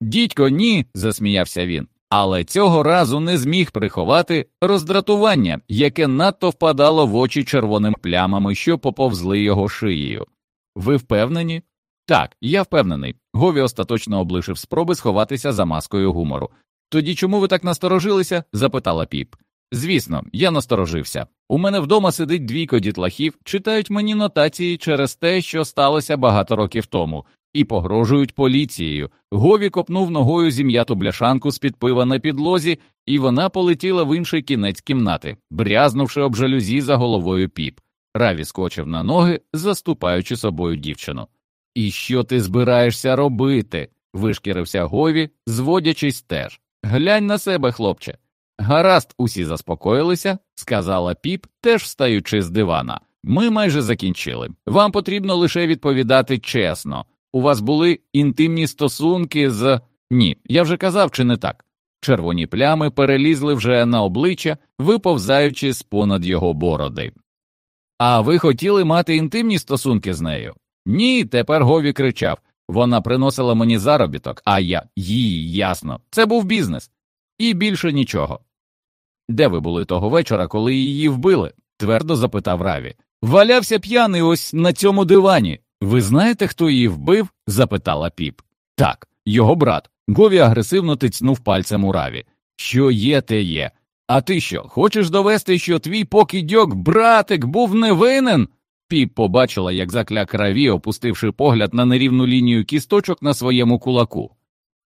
Дідько, ні, засміявся він, але цього разу не зміг приховати роздратування, яке надто впадало в очі червоним плямами, що поповзли його шиєю. Ви впевнені? Так, я впевнений. Гові остаточно облишив спроби сховатися за маскою гумору. Тоді чому ви так насторожилися? запитала піп. Звісно, я насторожився. У мене вдома сидить двійко дітлахів, читають мені нотації через те, що сталося багато років тому, і погрожують поліцією. Гові копнув ногою зім'яту бляшанку з під пива на підлозі, і вона полетіла в інший кінець кімнати, брязнувши об жалюзі за головою піп. Раві скочив на ноги, заступаючи собою дівчину. І що ти збираєшся робити? вишкірився Гові, зводячись теж. Глянь на себе, хлопче. Гаразд, усі заспокоїлися, сказала піп, теж встаючи з дивана. Ми майже закінчили. Вам потрібно лише відповідати чесно. У вас були інтимні стосунки з. Ні, я вже казав, чи не так. Червоні плями перелізли вже на обличчя, виповзаючи з понад його бороди. А ви хотіли мати інтимні стосунки з нею? Ні, тепер Гові кричав. Вона приносила мені заробіток, а я їй ясно. Це був бізнес. І більше нічого. Де ви були того вечора, коли її вбили? твердо запитав Раві. Валявся п'яний ось на цьому дивані. Ви знаєте, хто її вбив? запитала піп. Так, його брат. Гові агресивно тицнув пальцем у Раві. Що є, те є. А ти що, хочеш довести, що твій покидьок, братик, був невинен? Піп побачила, як закляк Раві, опустивши погляд на нерівну лінію кісточок на своєму кулаку.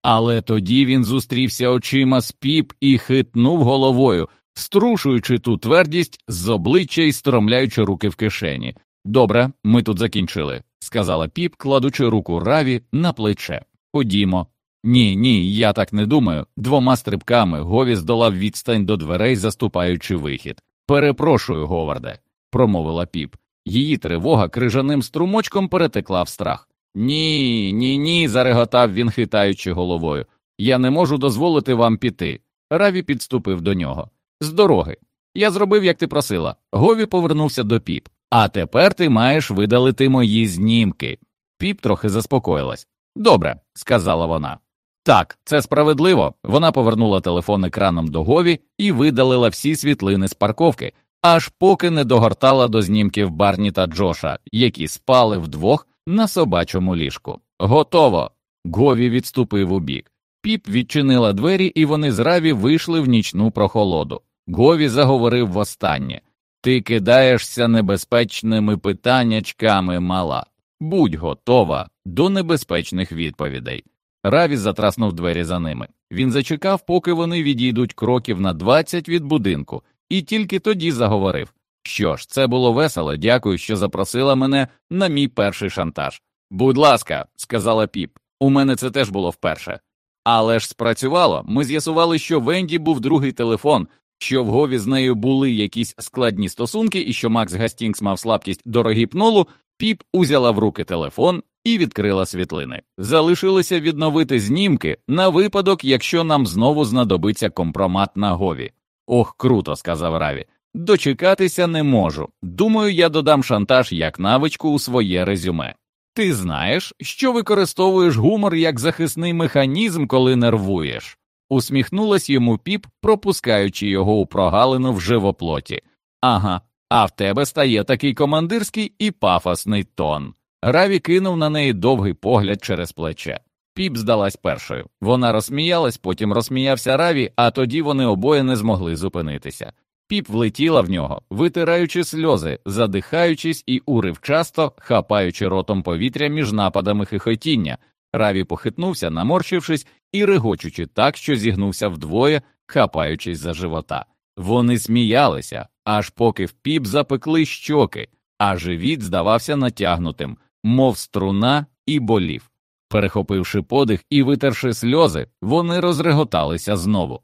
Але тоді він зустрівся очима з піп і хитнув головою, струшуючи ту твердість з обличчя і стромляючи руки в кишені. Добре, ми тут закінчили, сказала піп, кладучи руку Раві на плече. Ходімо. Ні, ні, я так не думаю. Двома стрибками Гові здолав відстань до дверей, заступаючи вихід. Перепрошую, Говарде, промовила піп. Її тривога крижаним струмочком перетекла в страх. Ні, ні, ні, зареготав він, хитаючи головою. Я не можу дозволити вам піти. Раві підступив до нього. З дороги. Я зробив, як ти просила. Гові повернувся до піп. А тепер ти маєш видалити мої знімки. Піп трохи заспокоїлась. Добре, сказала вона. Так, це справедливо. Вона повернула телефон екраном до Гові і видалила всі світлини з парковки, аж поки не догортала до знімків Барні та Джоша, які спали вдвох на собачому ліжку. Готово. Гові відступив у бік. Піп відчинила двері, і вони з Раві вийшли в нічну прохолоду. Гові заговорив востаннє Ти кидаєшся небезпечними питаннячками, мала. Будь готова до небезпечних відповідей. Раві затраснув двері за ними. Він зачекав, поки вони відійдуть кроків на 20 від будинку, і тільки тоді заговорив що ж, це було весело, дякую, що запросила мене на мій перший шантаж. Будь ласка, сказала піп, у мене це теж було вперше. Але ж спрацювало, ми з'ясували, що в Енді був другий телефон, що в Гові з нею були якісь складні стосунки, і що Макс Гастінгс мав слабкість до рогіпнолу, піп узяла в руки телефон і відкрила світлини. Залишилося відновити знімки на випадок, якщо нам знову знадобиться компромат на Гові. Ох, круто, сказав Раві. Дочекатися не можу. Думаю, я додам шантаж як навичку у своє резюме. Ти знаєш, що використовуєш гумор як захисний механізм, коли нервуєш, усміхнулась йому піп, пропускаючи його у прогалину в живоплоті. Ага, а в тебе стає такий командирський і пафосний тон. Раві кинув на неї довгий погляд через плече. Піп здалась першою. Вона розсміялась, потім розсміявся Раві, а тоді вони обоє не змогли зупинитися. Піп влетіла в нього, витираючи сльози, задихаючись і уривчасто хапаючи ротом повітря між нападами хихотіння. Раві похитнувся, наморщившись і регочучи так, що зігнувся вдвоє, хапаючись за живота. Вони сміялися, аж поки в піп запекли щоки, а живіт здавався натягнутим, мов струна, і болів. Перехопивши подих і витерши сльози, вони розреготалися знову.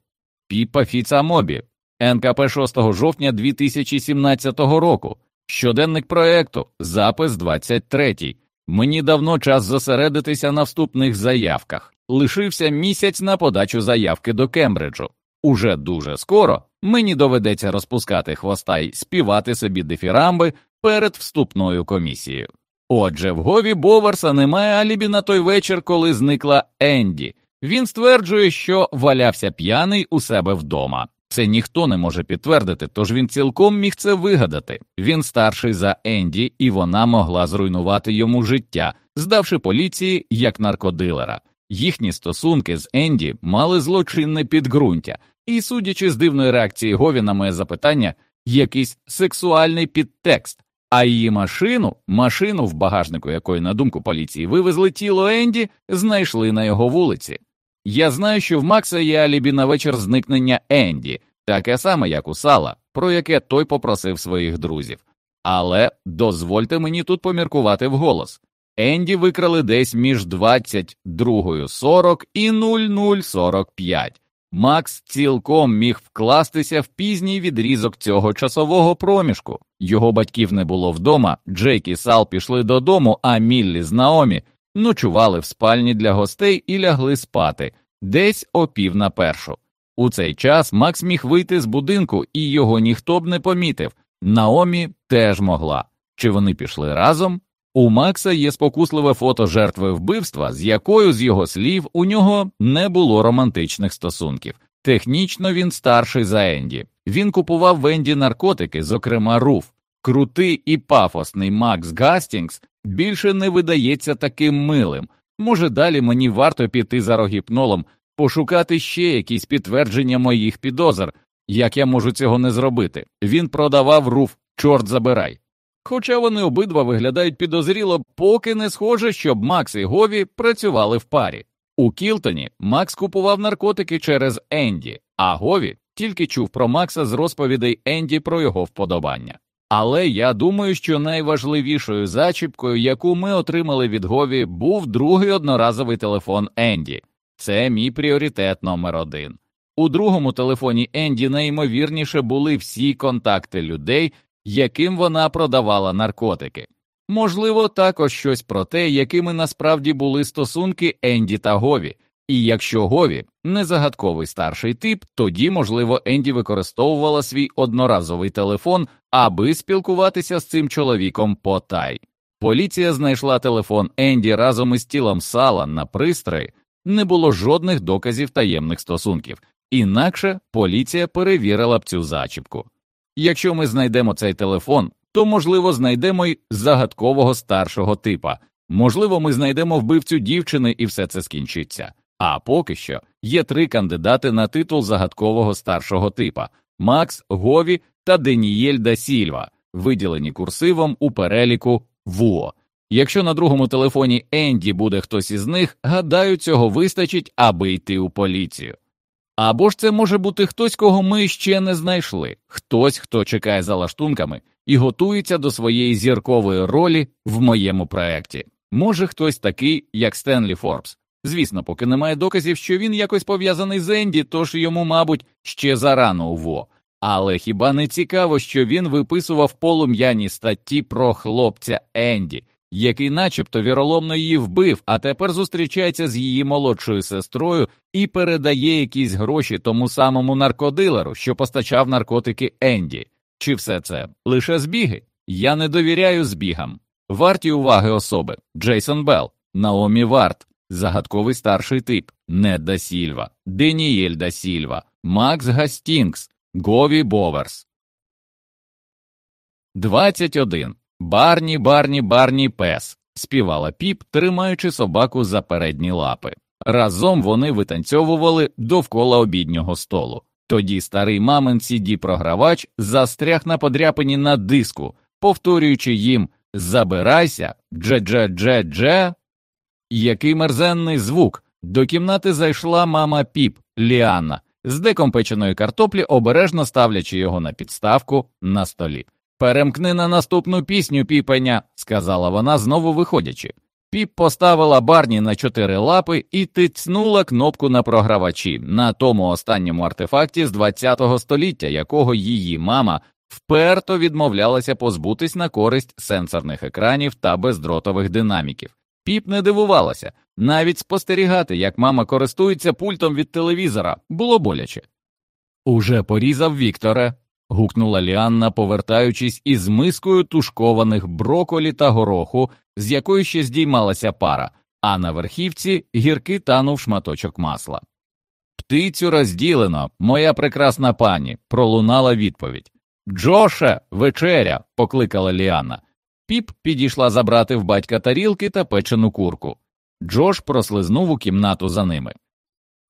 Піпа Фіцамобі, НКП 6 жовтня 2017 року. Щоденник проекту, запис 23. Мені давно час зосередитися на вступних заявках. Лишився місяць на подачу заявки до Кембриджу. Уже дуже скоро мені доведеться розпускати хвоста й співати собі дифірамби перед вступною комісією. Отже, в Гові Боварса немає алібі на той вечір, коли зникла Енді. Він стверджує, що валявся п'яний у себе вдома. Це ніхто не може підтвердити, тож він цілком міг це вигадати. Він старший за Енді, і вона могла зруйнувати йому життя, здавши поліції як наркодилера. Їхні стосунки з Енді мали злочинне підґрунтя, і, судячи з дивної реакції Гові на моє запитання, якийсь сексуальний підтекст. А її машину, машину, в багажнику якої, на думку поліції, вивезли тіло Енді, знайшли на його вулиці. Я знаю, що в Макса є алібі на вечір зникнення Енді, таке саме, як у Сала, про яке той попросив своїх друзів. Але дозвольте мені тут поміркувати вголос. Енді викрали десь між 22.40 і 00.45. Макс цілком міг вкластися в пізній відрізок цього часового проміжку. Його батьків не було вдома, Джейк і Сал пішли додому, а Міллі з Наомі ночували в спальні для гостей і лягли спати десь о пів на першу. У цей час Макс міг вийти з будинку, і його ніхто б не помітив. Наомі теж могла. Чи вони пішли разом? У Макса є спокусливе фото жертви вбивства, з якою, з його слів, у нього не було романтичних стосунків. Технічно він старший за Енді. Він купував в Енді наркотики, зокрема руф. Крутий і пафосний Макс Гастінгс більше не видається таким милим. Може, далі мені варто піти за рогіпнолом, пошукати ще якісь підтвердження моїх підозр, як я можу цього не зробити. Він продавав руф, чорт забирай. Хоча вони обидва виглядають підозріло, поки не схоже, щоб Макс і Гові працювали в парі. У Кілтоні Макс купував наркотики через Енді, а Гові тільки чув про Макса з розповідей Енді про його вподобання. Але я думаю, що найважливішою зачіпкою, яку ми отримали від Гові, був другий одноразовий телефон Енді. Це мій пріоритет номер один. У другому телефоні Енді найімовірніше були всі контакти людей, яким вона продавала наркотики. Можливо, також щось про те, якими насправді були стосунки Енді та Гові, і якщо Гові не загадковий старший тип, тоді, можливо, Енді використовувала свій одноразовий телефон, аби спілкуватися з цим чоловіком потай. Поліція знайшла телефон Енді разом із тілом сала на пристрої, не було жодних доказів таємних стосунків, інакше поліція перевірила б цю зачіпку. Якщо ми знайдемо цей телефон, то, можливо, знайдемо й загадкового старшого типа, можливо, ми знайдемо вбивцю дівчини і все це скінчиться. А поки що є три кандидати на титул загадкового старшого типа Макс, Гові та Денієль да Сільва, виділені курсивом у переліку ВУО. Якщо на другому телефоні Енді буде хтось із них, гадаю, цього вистачить, аби йти у поліцію. Або ж це може бути хтось, кого ми ще не знайшли, хтось, хто чекає за лаштунками і готується до своєї зіркової ролі в моєму проєкті. Може хтось такий, як Стенлі Форбс. Звісно, поки немає доказів, що він якось пов'язаний з Енді, тож йому, мабуть, ще зарано уво. Але хіба не цікаво, що він виписував полум'яні статті про хлопця Енді, який начебто віроломно її вбив, а тепер зустрічається з її молодшою сестрою і передає якісь гроші тому самому наркодилеру, що постачав наркотики Енді. Чи все це лише збіги? Я не довіряю збігам. Варті уваги особи Джейсон Белл, Наомі Варт, загадковий старший тип, Нед да Сільва, Денієль да Сільва, Макс Гастінгс, Гові Боверс. 21. Барні, барні, барні пес, співала піп, тримаючи собаку за передні лапи. Разом вони витанцьовували довкола обіднього столу. Тоді старий мамин cd програвач застряг на подряпині на диску, повторюючи їм Забирайся, дже-дже-дже-дже. Який мерзенний звук. До кімнати зайшла мама піп Ліанна з деком печеної картоплі, обережно ставлячи його на підставку на столі. Перемкни на наступну пісню піпеня, сказала вона, знову виходячи. Піп поставила барні на чотири лапи і тицнула кнопку на програвачі на тому останньому артефакті з ХХ століття, якого її мама вперто відмовлялася позбутись на користь сенсорних екранів та бездротових динаміків. Піп не дивувалася, навіть спостерігати, як мама користується пультом від телевізора, було боляче. Уже порізав Вікторе, гукнула Ліанна, повертаючись із мискою тушкованих броколі та гороху, з якої ще здіймалася пара, а на верхівці гірки танув шматочок масла. Птицю розділено, моя прекрасна пані, пролунала відповідь. Джоше, вечеря, покликала Ліана. Піп підійшла забрати в батька тарілки та печену курку. Джош прослизнув у кімнату за ними.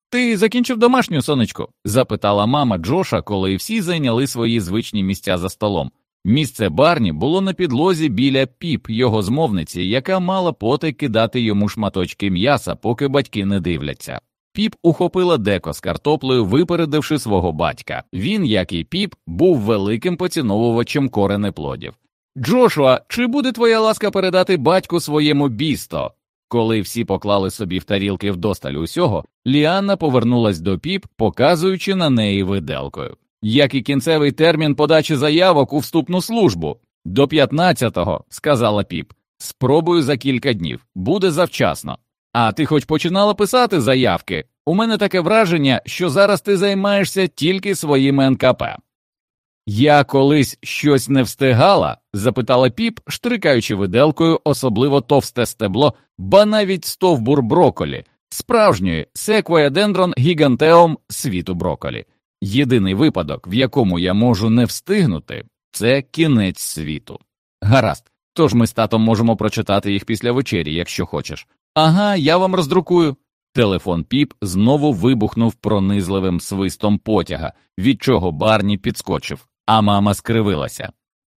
Ти закінчив домашню сонечко? запитала мама Джоша, коли всі зайняли свої звичні місця за столом. Місце барні було на підлозі біля піп його змовниці, яка мала поти кидати йому шматочки м'яса, поки батьки не дивляться. Піп ухопила деко з картоплею, випередивши свого батька. Він, як і піп, був великим поціновувачем коренеплодів. Джошуа, чи буде твоя ласка передати батьку своєму бісто? Коли всі поклали собі в тарілки вдосталь усього, Ліанна повернулась до піп, показуючи на неї виделкою, як і кінцевий термін подачі заявок у вступну службу. До 15-го, сказала піп. Спробую за кілька днів, буде завчасно. А ти хоч починала писати заявки? У мене таке враження, що зараз ти займаєшся тільки своїми НКП. Я колись щось не встигала? запитала піп, штрикаючи виделкою особливо товсте стебло, ба навіть стовбур броколі, справжньої секвоядендрон гігантеум світу броколі. Єдиний випадок, в якому я можу не встигнути, це кінець світу. Гаразд, тож ми з татом можемо прочитати їх після вечері, якщо хочеш. Ага, я вам роздрукую. Телефон піп знову вибухнув пронизливим свистом потяга, від чого Барні підскочив, а мама скривилася.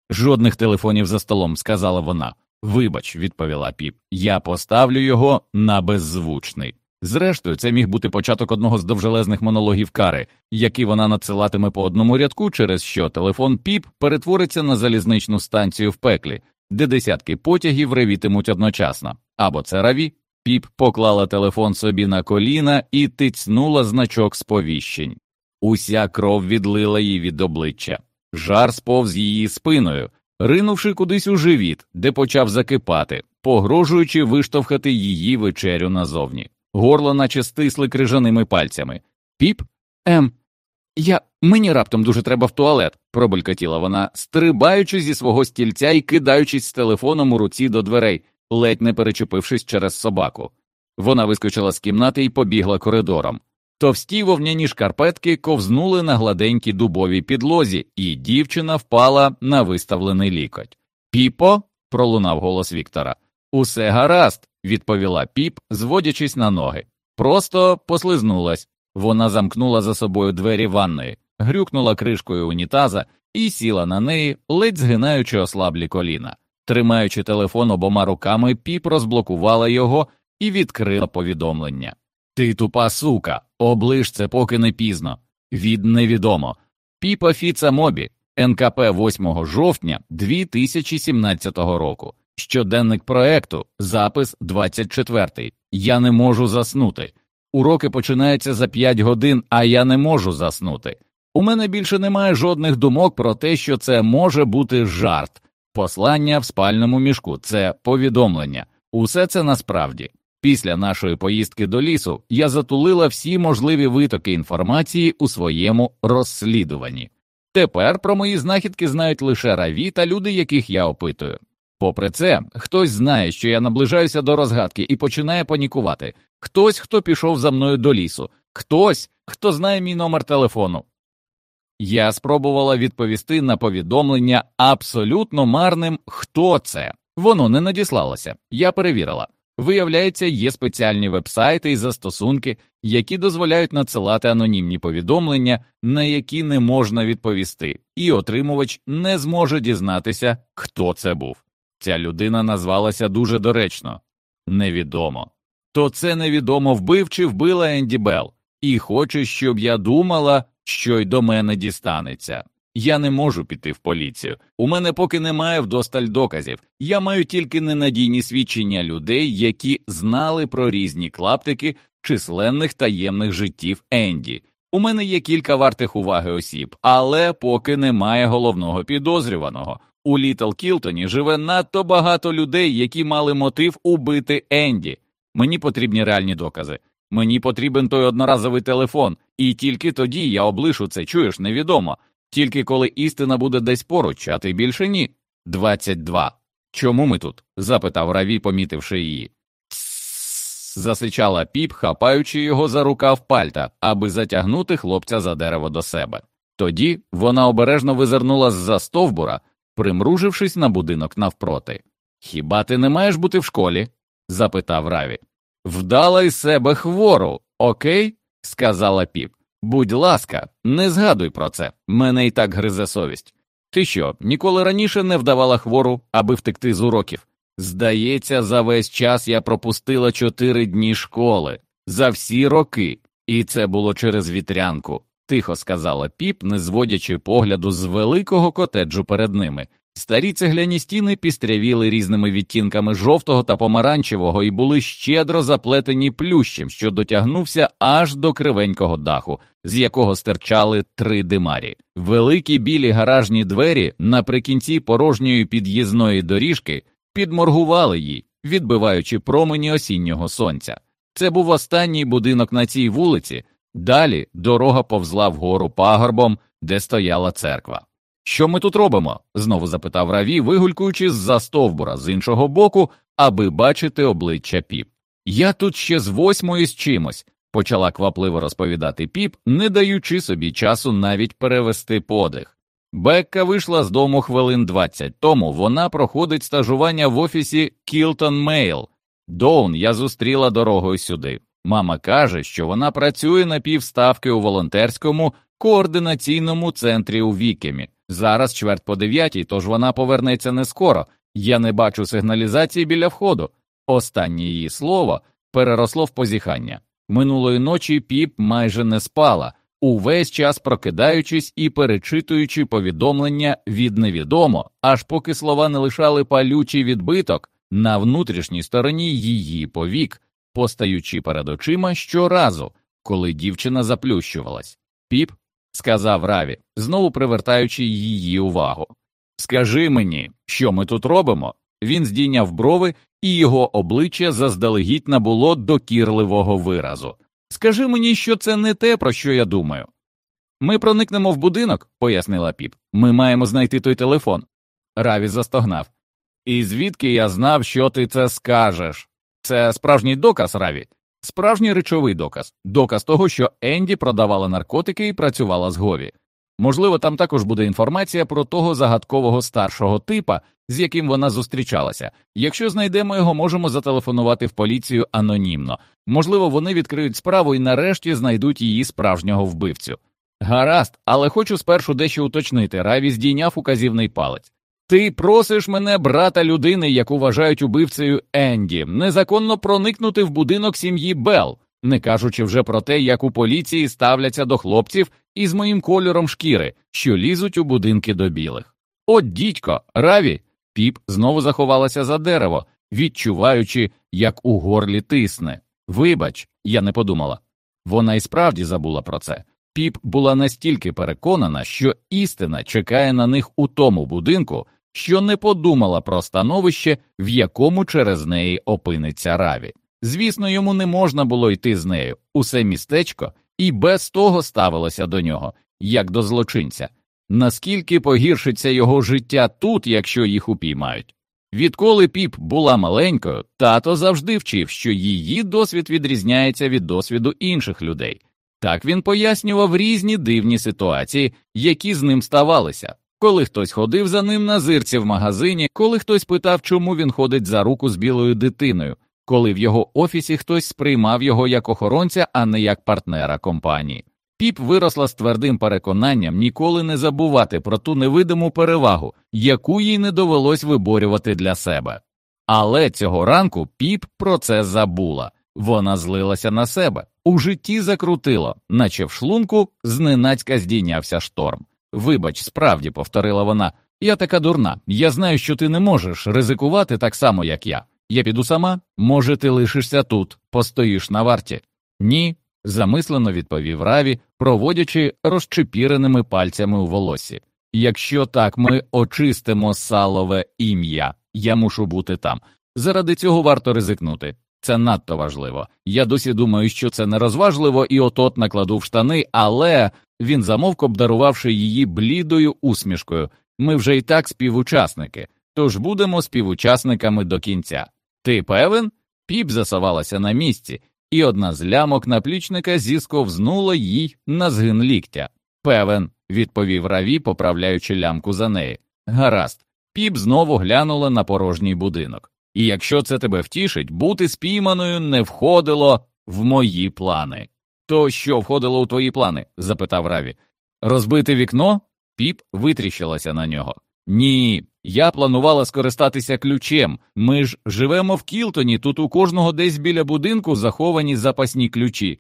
Жодних телефонів за столом, сказала вона. Вибач, відповіла піп, я поставлю його на беззвучний. Зрештою, це міг бути початок одного з довжелезних монологів кари, які вона надсилатиме по одному рядку, через що телефон піп перетвориться на залізничну станцію в пеклі, де десятки потягів ревітимуть одночасно. Або це раві. Піп поклала телефон собі на коліна і тицнула значок сповіщень. Уся кров відлила їй від обличчя, жар сповз її спиною, ринувши кудись у живіт, де почав закипати, погрожуючи виштовхати її вечерю назовні. Горло наче стисли крижаними пальцями. Піп? Ем, я мені раптом дуже треба в туалет, пробелькотіла вона, стрибаючи зі свого стільця і кидаючись з телефоном у руці до дверей, ледь не перечепившись через собаку. Вона вискочила з кімнати і побігла коридором. Товсті вовняні шкарпетки ковзнули на гладенькій дубовій підлозі, і дівчина впала на виставлений лікоть. Піпо. пролунав голос Віктора. Усе гаразд, відповіла піп, зводячись на ноги. Просто послизнулась. Вона замкнула за собою двері ванної, грюкнула кришкою унітаза і сіла на неї, ледь згинаючи ослаблі коліна. Тримаючи телефон обома руками, піп розблокувала його і відкрила повідомлення. Ти тупа сука, оближ це поки не пізно. Від невідомо. Піпа Фіца Мобі, НКП 8 жовтня 2017 року. Щоденник проекту, запис 24. Я не можу заснути. Уроки починаються за 5 годин, а я не можу заснути. У мене більше немає жодних думок про те, що це може бути жарт. Послання в спальному мішку це повідомлення. Усе це насправді. Після нашої поїздки до лісу я затулила всі можливі витоки інформації у своєму розслідуванні. Тепер про мої знахідки знають лише раві та люди, яких я опитую. Попри це, хтось знає, що я наближаюся до розгадки і починає панікувати. Хтось, хто пішов за мною до лісу, хтось, хто знає мій номер телефону. Я спробувала відповісти на повідомлення абсолютно марним хто це. Воно не надіслалося. Я перевірила. Виявляється, є спеціальні вебсайти і застосунки, які дозволяють надсилати анонімні повідомлення, на які не можна відповісти, і отримувач не зможе дізнатися, хто це був. Ця людина назвалася дуже доречно невідомо. То це невідомо вбив чи вбила Енді Белл, і хоче, щоб я думала, що й до мене дістанеться. Я не можу піти в поліцію. У мене поки немає вдосталь доказів. Я маю тільки ненадійні свідчення людей, які знали про різні клаптики численних таємних життів Енді. У мене є кілька вартих уваги осіб, але поки немає головного підозрюваного. У Літл Кілтоні живе надто багато людей, які мали мотив убити Енді. Мені потрібні реальні докази. Мені потрібен той одноразовий телефон, і тільки тоді я облишу це, чуєш, невідомо. Тільки коли істина буде десь поруч, а ти більше ні. Двадцять два. Чому ми тут? запитав Раві, помітивши її. засичала піп, хапаючи його за рукав пальта, аби затягнути хлопця за дерево до себе. Тоді вона обережно визирнула з за стовбура, примружившись на будинок навпроти. Хіба ти не маєш бути в школі? запитав Раві. Вдала із себе хвору, окей? сказала піп. Будь ласка, не згадуй про це, мене і так гризе совість. Ти що, ніколи раніше не вдавала хвору, аби втекти з уроків? Здається, за весь час я пропустила чотири дні школи за всі роки, і це було через вітрянку, тихо сказала піп, не зводячи погляду з великого котеджу перед ними. Старі цегляні стіни пістрявіли різними відтінками жовтого та помаранчевого і були щедро заплетені плющем, що дотягнувся аж до кривенького даху, з якого стирчали три димарі. Великі білі гаражні двері наприкінці порожньої під'їзної доріжки підморгували їй, відбиваючи промені осіннього сонця. Це був останній будинок на цій вулиці. Далі дорога повзла вгору пагорбом, де стояла церква. Що ми тут робимо? знову запитав Раві, вигулькуючи з за стовбура з іншого боку, аби бачити обличчя піп. Я тут ще з восьмої з чимось, почала квапливо розповідати піп, не даючи собі часу навіть перевести подих. Бекка вийшла з дому хвилин 20 тому вона проходить стажування в офісі Кілтон Мейл. Доун я зустріла дорогою сюди. Мама каже, що вона працює на півставки у волонтерському координаційному центрі у Вікемі. Зараз чверть по дев'ятій, тож вона повернеться не скоро. Я не бачу сигналізації біля входу. Останнє її слово переросло в позіхання. Минулої ночі піп майже не спала, увесь час прокидаючись і перечитуючи повідомлення від невідомо, аж поки слова не лишали палючий відбиток на внутрішній стороні її повік, постаючи перед очима щоразу, коли дівчина заплющувалась. Піп сказав Раві, знову привертаючи її увагу. Скажи мені, що ми тут робимо? Він здійняв брови, і його обличчя заздалегідь набуло докірливого виразу. Скажи мені, що це не те, про що я думаю. Ми проникнемо в будинок, пояснила піп. Ми маємо знайти той телефон. Раві застогнав. І звідки я знав, що ти це скажеш? Це справжній доказ, Раві. Справжній речовий доказ, доказ того, що Енді продавала наркотики і працювала з Гові. Можливо, там також буде інформація про того загадкового старшого типа, з яким вона зустрічалася. Якщо знайдемо його, можемо зателефонувати в поліцію анонімно. Можливо, вони відкриють справу і нарешті знайдуть її справжнього вбивцю. Гаразд, але хочу спершу дещо уточнити. Раві здійняв указівний палець. Ти просиш мене, брата людини, яку вважають убивцею Енді, незаконно проникнути в будинок сім'ї Белл, не кажучи вже про те, як у поліції ставляться до хлопців із моїм кольором шкіри, що лізуть у будинки до білих. От дідько, раві. Піп знову заховалася за дерево, відчуваючи, як у горлі тисне. Вибач, я не подумала. Вона і справді забула про це. Піп була настільки переконана, що істина чекає на них у тому будинку що не подумала про становище, в якому через неї опиниться раві. Звісно, йому не можна було йти з нею, усе містечко, і без того ставилося до нього, як до злочинця. Наскільки погіршиться його життя тут, якщо їх упіймають? Відколи піп була маленькою, тато завжди вчив, що її досвід відрізняється від досвіду інших людей. Так він пояснював різні дивні ситуації, які з ним ставалися, коли хтось ходив за ним на зирці в магазині, коли хтось питав, чому він ходить за руку з білою дитиною, коли в його офісі хтось сприймав його як охоронця, а не як партнера компанії. Піп виросла з твердим переконанням ніколи не забувати про ту невидиму перевагу, яку їй не довелось виборювати для себе. Але цього ранку піп про це забула вона злилася на себе, у житті закрутило, наче в шлунку зненацька здійнявся шторм. Вибач, справді, повторила вона, я така дурна. Я знаю, що ти не можеш ризикувати так само, як я. Я піду сама, може, ти лишишся тут, постоїш на варті? Ні, замислено відповів Раві, проводячи розчепіреними пальцями у волосі. Якщо так ми очистимо салове ім'я, я мушу бути там. Заради цього варто ризикнути. Це надто важливо. Я досі думаю, що це не розважливо і отот накладу в штани, але він замовк, обдарувавши її блідою усмішкою. Ми вже і так співучасники, тож будемо співучасниками до кінця. Ти певен? Піп засавалася на місці, і одна з лямок наплічника зісковзнула їй на згин ліктя. Певен, відповів Раві, поправляючи лямку за неї. Гаразд, піп знову глянула на порожній будинок. І якщо це тебе втішить, бути спійманою не входило в мої плани. То що входило у твої плани? запитав Раві. Розбити вікно? Піп витріщилася на нього. Ні, я планувала скористатися ключем. Ми ж живемо в Кілтоні, тут у кожного десь біля будинку заховані запасні ключі.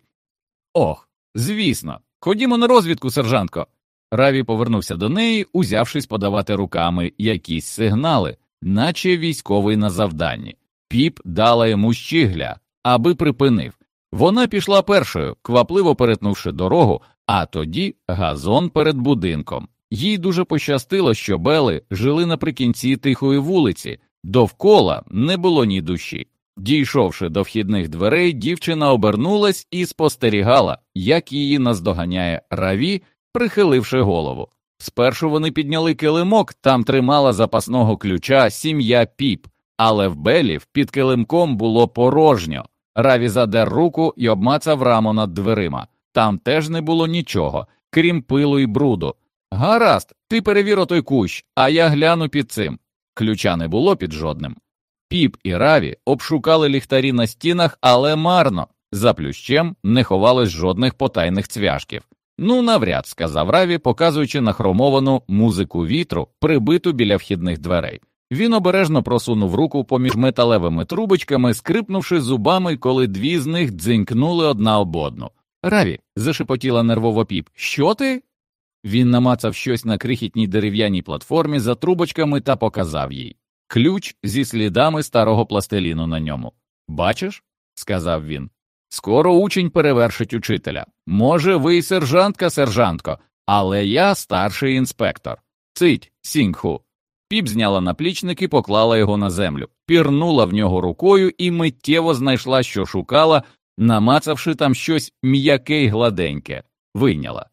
Ох, звісно. Ходімо на розвідку, сержантко. Раві повернувся до неї, узявшись подавати руками якісь сигнали, наче військовий на завданні. Піп дала йому щигля, аби припинив. Вона пішла першою, квапливо перетнувши дорогу, а тоді газон перед будинком. Їй дуже пощастило, що Бели жили наприкінці тихої вулиці, довкола не було ні душі. Дійшовши до вхідних дверей, дівчина обернулась і спостерігала, як її наздоганяє раві, прихиливши голову. Спершу вони підняли килимок, там тримала запасного ключа сім'я піп, але в Белів під килимком було порожньо. Раві задер руку і обмацав раму над дверима. Там теж не було нічого, крім пилу і бруду. Гаразд, ти перевір отой кущ, а я гляну під цим. Ключа не було під жодним. Піп і Раві обшукали ліхтарі на стінах, але марно. За плющем не ховалось жодних потайних цвяшків. Ну, навряд, сказав Раві, показуючи нахромовану музику вітру, прибиту біля вхідних дверей. Він обережно просунув руку поміж металевими трубочками, скрипнувши зубами, коли дві з них дзинькнули одна об одну. Раві, зашепотіла нервово піп. Що ти? Він намацав щось на крихітній дерев'яній платформі за трубочками та показав їй ключ зі слідами старого пластиліну на ньому. Бачиш? сказав він. Скоро учень перевершить учителя. Може, ви й сержантка, сержантко, але я старший інспектор. Цить, сінгху. Піп зняла наплічник і поклала його на землю, пірнула в нього рукою і миттєво знайшла, що шукала, намацавши там щось м'яке й гладеньке, вийняла.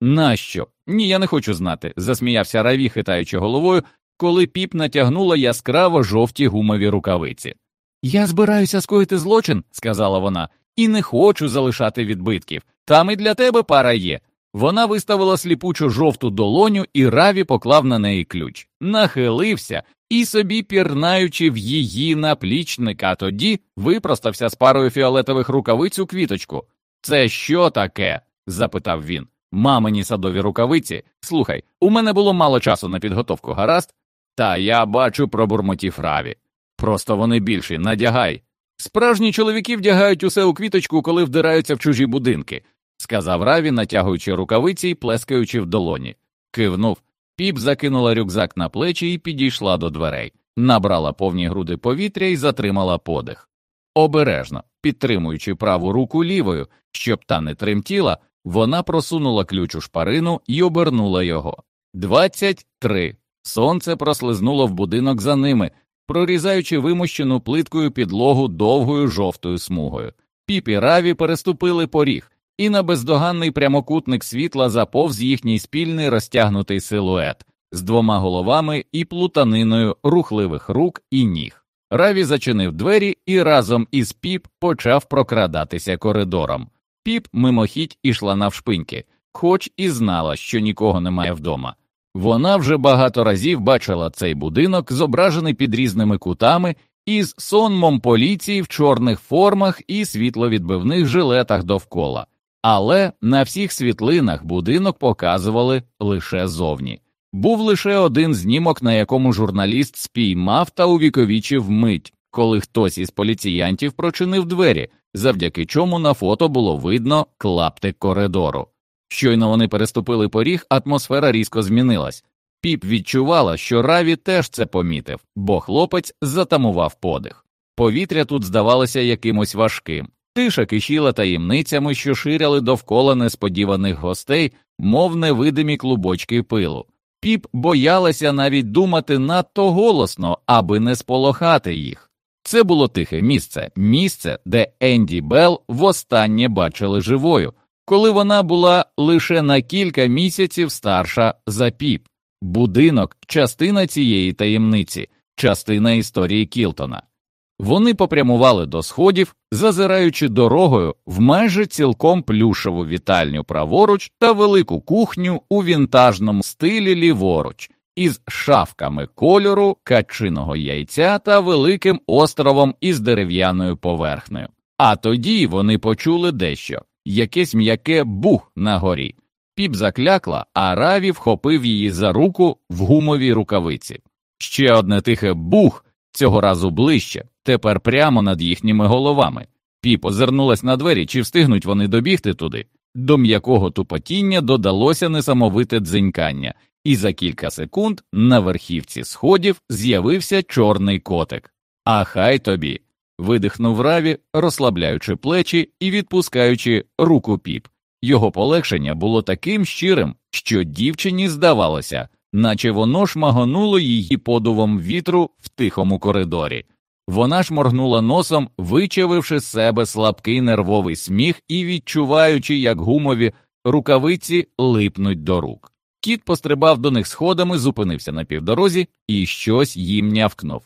Нащо? Ні, я не хочу знати, засміявся Раві, хитаючи головою, коли піп натягнула яскраво жовті гумові рукавиці. Я збираюся скоїти злочин, сказала вона, і не хочу залишати відбитків. Там і для тебе пара є. Вона виставила сліпучу жовту долоню, і Раві поклав на неї ключ, нахилився і собі пірнаючи в її наплічник, а тоді випростався з парою фіолетових рукавиць у квіточку. Це що таке? запитав він. Мамині садові рукавиці. Слухай, у мене було мало часу на підготовку, гаразд? Та я бачу пробурмотів Раві. Просто вони більші, надягай. Справжні чоловіки вдягають усе у квіточку, коли вдираються в чужі будинки, сказав Раві, натягуючи рукавиці і плескаючи в долоні. Кивнув. Піп закинула рюкзак на плечі і підійшла до дверей, набрала повні груди повітря і затримала подих. Обережно, підтримуючи праву руку лівою, щоб та не тремтіла, вона просунула ключ у шпарину і обернула його. Двадцять три. Сонце прослизнуло в будинок за ними, прорізаючи вимощену плиткою підлогу довгою жовтою смугою. Піп і раві переступили поріг, і на бездоганний прямокутник світла заповз їхній спільний розтягнутий силует з двома головами і плутаниною рухливих рук і ніг. Раві зачинив двері і разом із піп почав прокрадатися коридором. Піп мимохідь ішла навшпиньки, хоч і знала, що нікого немає вдома. Вона вже багато разів бачила цей будинок, зображений під різними кутами, із сонмом поліції в чорних формах і світловідбивних жилетах довкола, але на всіх світлинах будинок показували лише зовні. Був лише один знімок, на якому журналіст спіймав та увіковічив мить, коли хтось із поліціянтів прочинив двері, завдяки чому на фото було видно клаптик коридору. Щойно вони переступили поріг, атмосфера різко змінилась. Піп відчувала, що Раві теж це помітив, бо хлопець затамував подих. Повітря тут здавалося якимось важким. Тиша кишіла таємницями, що ширяли довкола несподіваних гостей, мов невидимі клубочки пилу. Піп боялася навіть думати надто голосно, аби не сполохати їх. Це було тихе місце, місце, де Енді Белл востаннє бачили живою, коли вона була лише на кілька місяців старша за піп. Будинок частина цієї таємниці, частина історії Кілтона. Вони попрямували до сходів, зазираючи дорогою в майже цілком плюшеву вітальню праворуч та велику кухню у вінтажному стилі ліворуч, із шафками кольору, качиного яйця та великим островом із дерев'яною поверхнею. А тоді вони почули дещо якесь м'яке бух на горі. Піп заклякла, а Раві вхопив її за руку в гумовій рукавиці. Ще одне тихе бух, цього разу ближче, тепер прямо над їхніми головами. Піп озирнулась на двері, чи встигнуть вони добігти туди. До м'якого тупотіння додалося несамовите дзенькання, і за кілька секунд на верхівці сходів з'явився чорний котик. А хай тобі. видихнув Раві, розслабляючи плечі і відпускаючи руку піп. Його полегшення було таким щирим, що дівчині здавалося, наче воно шмагонуло її подувом вітру в тихому коридорі. Вона ж моргнула носом, вичавивши з себе слабкий нервовий сміх і відчуваючи, як гумові рукавиці липнуть до рук. Кіт пострибав до них сходами, зупинився на півдорозі і щось їм нявкнув.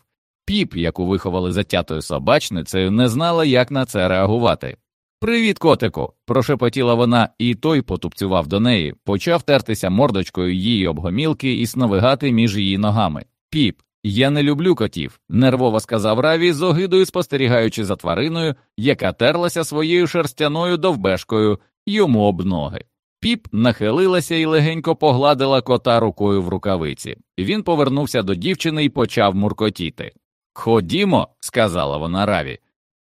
Піп, яку виховали затятою собачницею, не знала, як на це реагувати. Привіт, котику. прошепотіла вона, і той потупцював до неї, почав тертися мордочкою її обгомілки і сновигати між її ногами. Піп, я не люблю котів, нервово сказав Раві, з огидою спостерігаючи за твариною, яка терлася своєю шерстяною довбешкою йому об ноги. Піп нахилилася і легенько погладила кота рукою в рукавиці. Він повернувся до дівчини і почав муркотіти. Ходімо, сказала вона Раві,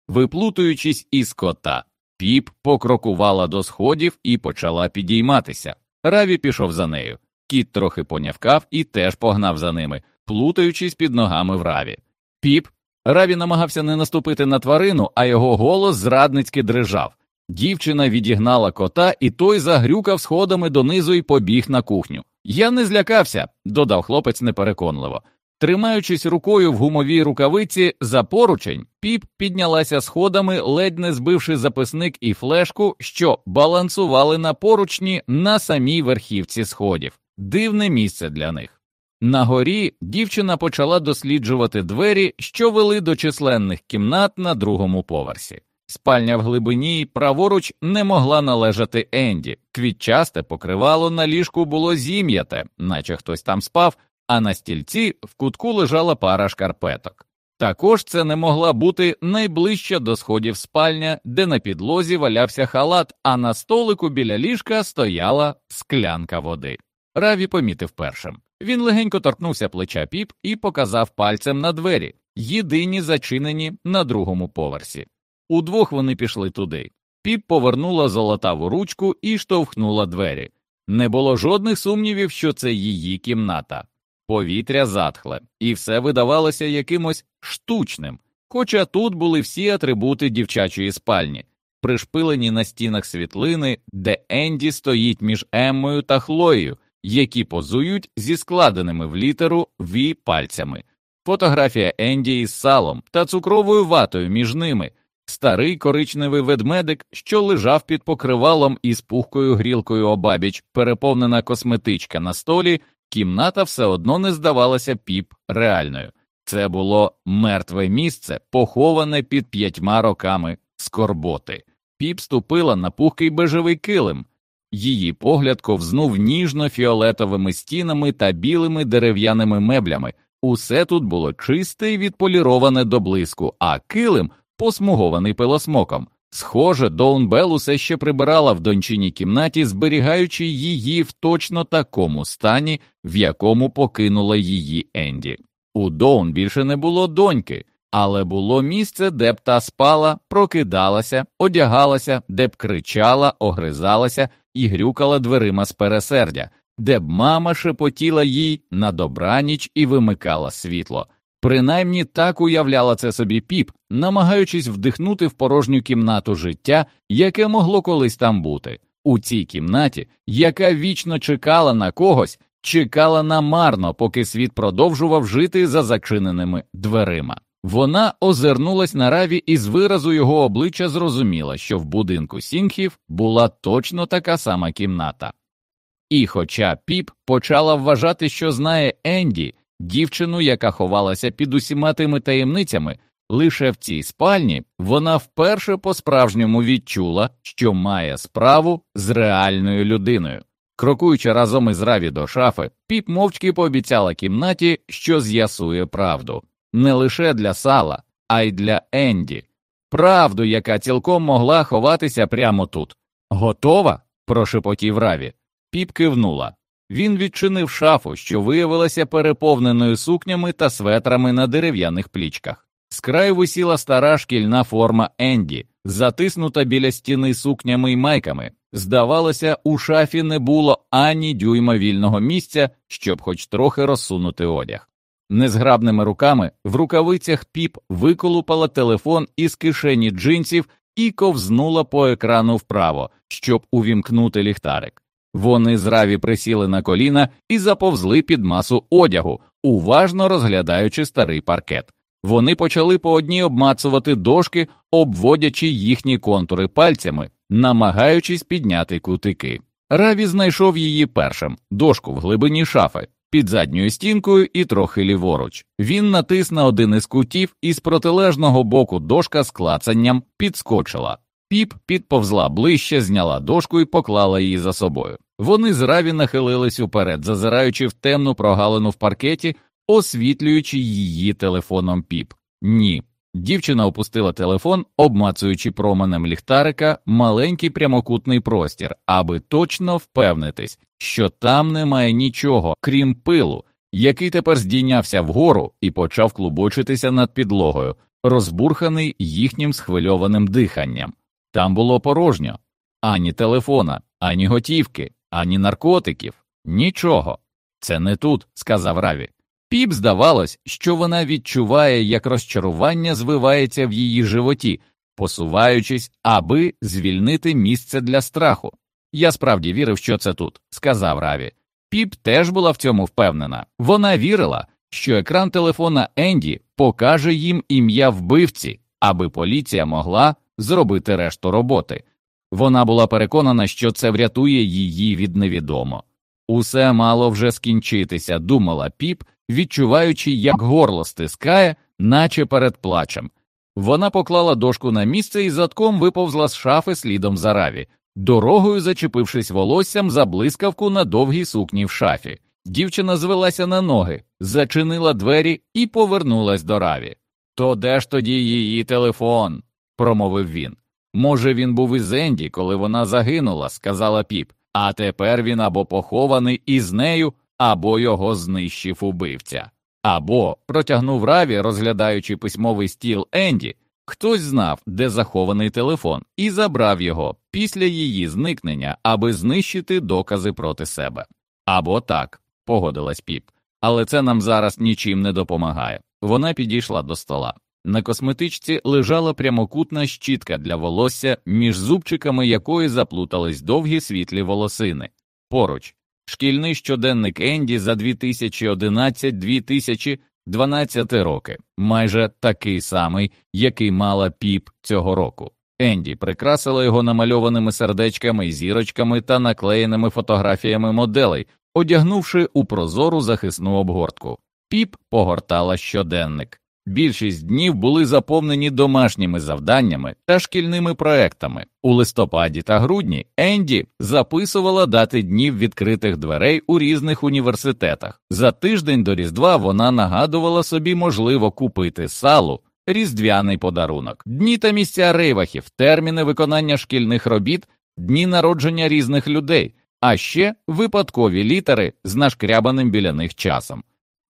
виплутуючись із кота. Піп покрокувала до сходів і почала підійматися. Раві пішов за нею. Кіт трохи понявкав і теж погнав за ними, плутаючись під ногами в раві. Піп. Раві намагався не наступити на тварину, а його голос зрадницьки дрижав. Дівчина відігнала кота, і той загрюкав сходами донизу і побіг на кухню. Я не злякався, додав хлопець непереконливо. Тримаючись рукою в гумовій рукавиці за поручень, піп піднялася сходами, ледь не збивши записник і флешку, що балансували на поручні на самій верхівці сходів. Дивне місце для них. На горі дівчина почала досліджувати двері, що вели до численних кімнат на другому поверсі. Спальня в глибині праворуч не могла належати Енді, квітчасте покривало на ліжку було зім'яте, наче хтось там спав, а на стільці в кутку лежала пара шкарпеток. Також це не могла бути найближча до сходів спальня, де на підлозі валявся халат, а на столику біля ліжка стояла склянка води. Раві помітив першим. Він легенько торкнувся плеча піп і показав пальцем на двері, єдині зачинені на другому поверсі. Удвох вони пішли туди. Піп повернула золотаву ручку і штовхнула двері. Не було жодних сумнівів, що це її кімната. Повітря затхле, і все видавалося якимось штучним, хоча тут були всі атрибути дівчачої спальні, пришпилені на стінах світлини, де Енді стоїть між Еммою та Хлоєю, які позують зі складеними в літеру «Ві» пальцями, фотографія Енді із салом та цукровою ватою між ними, старий коричневий ведмедик, що лежав під покривалом із пухкою грілкою обабіч, переповнена косметичка на столі, кімната все одно не здавалася піп реальною. Це було мертве місце, поховане під п'ятьма роками скорботи. Піп ступила на пухкий бежевий килим. Її погляд ковзнув ніжно фіолетовими стінами та білими дерев'яними меблями. Усе тут було чисте і відполіроване до блиску, а килим посмугований пилосмоком. Схоже, Доун усе ще прибирала в дончиній кімнаті, зберігаючи її в точно такому стані, в якому покинула її Енді. У Доун більше не було доньки, але було місце, де б та спала, прокидалася, одягалася, де б кричала, огризалася і грюкала дверима з пересердя, де б мама шепотіла їй на добраніч і вимикала світло. Принаймні так уявляла це собі піп, намагаючись вдихнути в порожню кімнату життя, яке могло колись там бути. У цій кімнаті, яка вічно чекала на когось, чекала намарно, поки світ продовжував жити за зачиненими дверима. Вона озирнулась на раві і з виразу його обличчя зрозуміла, що в будинку Сінгхів була точно така сама кімната. І, хоча піп почала вважати, що знає Енді, дівчину, яка ховалася під усіма тими таємницями, Лише в цій спальні вона вперше по справжньому відчула, що має справу з реальною людиною. Крокуючи разом із Раві до шафи, піп мовчки пообіцяла кімнаті, що з'ясує правду не лише для сала, а й для Енді, правду, яка цілком могла ховатися прямо тут. Готова? прошепотів Раві. Піп кивнула. Він відчинив шафу, що виявилася переповненою сукнями та светрами на дерев'яних плічках. З краю висіла стара шкільна форма Енді, затиснута біля стіни сукнями й майками. Здавалося, у шафі не було ані дюйма вільного місця, щоб хоч трохи розсунути одяг. Незграбними руками в рукавицях піп виколупала телефон із кишені джинсів і ковзнула по екрану вправо, щоб увімкнути ліхтарик. Вони зраві присіли на коліна і заповзли під масу одягу, уважно розглядаючи старий паркет. Вони почали по одній обмацувати дошки, обводячи їхні контури пальцями, намагаючись підняти кутики. Раві знайшов її першим дошку в глибині шафи, під задньою стінкою і трохи ліворуч. Він натис на один із кутів, і з протилежного боку дошка з клацанням підскочила. Піп підповзла ближче, зняла дошку і поклала її за собою. Вони з Раві нахилились уперед, зазираючи в темну прогалину в паркеті, освітлюючи її телефоном піп. Ні. Дівчина опустила телефон, обмацуючи променем ліхтарика маленький прямокутний простір, аби точно впевнитись, що там немає нічого, крім пилу, який тепер здійнявся вгору і почав клубочитися над підлогою, розбурханий їхнім схвильованим диханням. Там було порожньо ані телефона, ані готівки, ані наркотиків, нічого. Це не тут, сказав Раві. Піп здавалось, що вона відчуває, як розчарування звивається в її животі, посуваючись, аби звільнити місце для страху. Я справді вірив, що це тут, сказав Раві. Піп теж була в цьому впевнена. Вона вірила, що екран телефона Енді покаже їм ім'я вбивці, аби поліція могла зробити решту роботи. Вона була переконана, що це врятує її від невідомо. Усе мало вже скінчитися, думала піп, відчуваючи, як горло стискає, наче перед плачем. Вона поклала дошку на місце і задком виповзла з шафи слідом за раві, дорогою зачепившись волоссям за блискавку на довгій сукні в шафі. Дівчина звелася на ноги, зачинила двері і повернулась до раві. То де ж тоді її телефон? Промовив він. Може, він був із Енді, коли вона загинула, сказала піп, а тепер він або похований із нею, або його знищив убивця. Або протягнув раві, розглядаючи письмовий стіл Енді, хтось знав, де захований телефон, і забрав його після її зникнення, аби знищити докази проти себе. Або так, погодилась піп, але це нам зараз нічим не допомагає. Вона підійшла до стола. На косметичці лежала прямокутна щітка для волосся, між зубчиками якої заплутались довгі світлі волосини. Поруч шкільний щоденник Енді за 2011-2012 роки, майже такий самий, який мала піп цього року. Енді прикрасила його намальованими сердечками, зірочками та наклеєними фотографіями моделей, одягнувши у прозору захисну обгортку. Піп погортала щоденник. Більшість днів були заповнені домашніми завданнями та шкільними проектами. У листопаді та грудні Енді записувала дати днів відкритих дверей у різних університетах. За тиждень до Різдва вона нагадувала собі можливо купити салу, різдвяний подарунок, дні та місця рейвахів, терміни виконання шкільних робіт, дні народження різних людей, а ще випадкові літери з нашкрябаним біля них часом.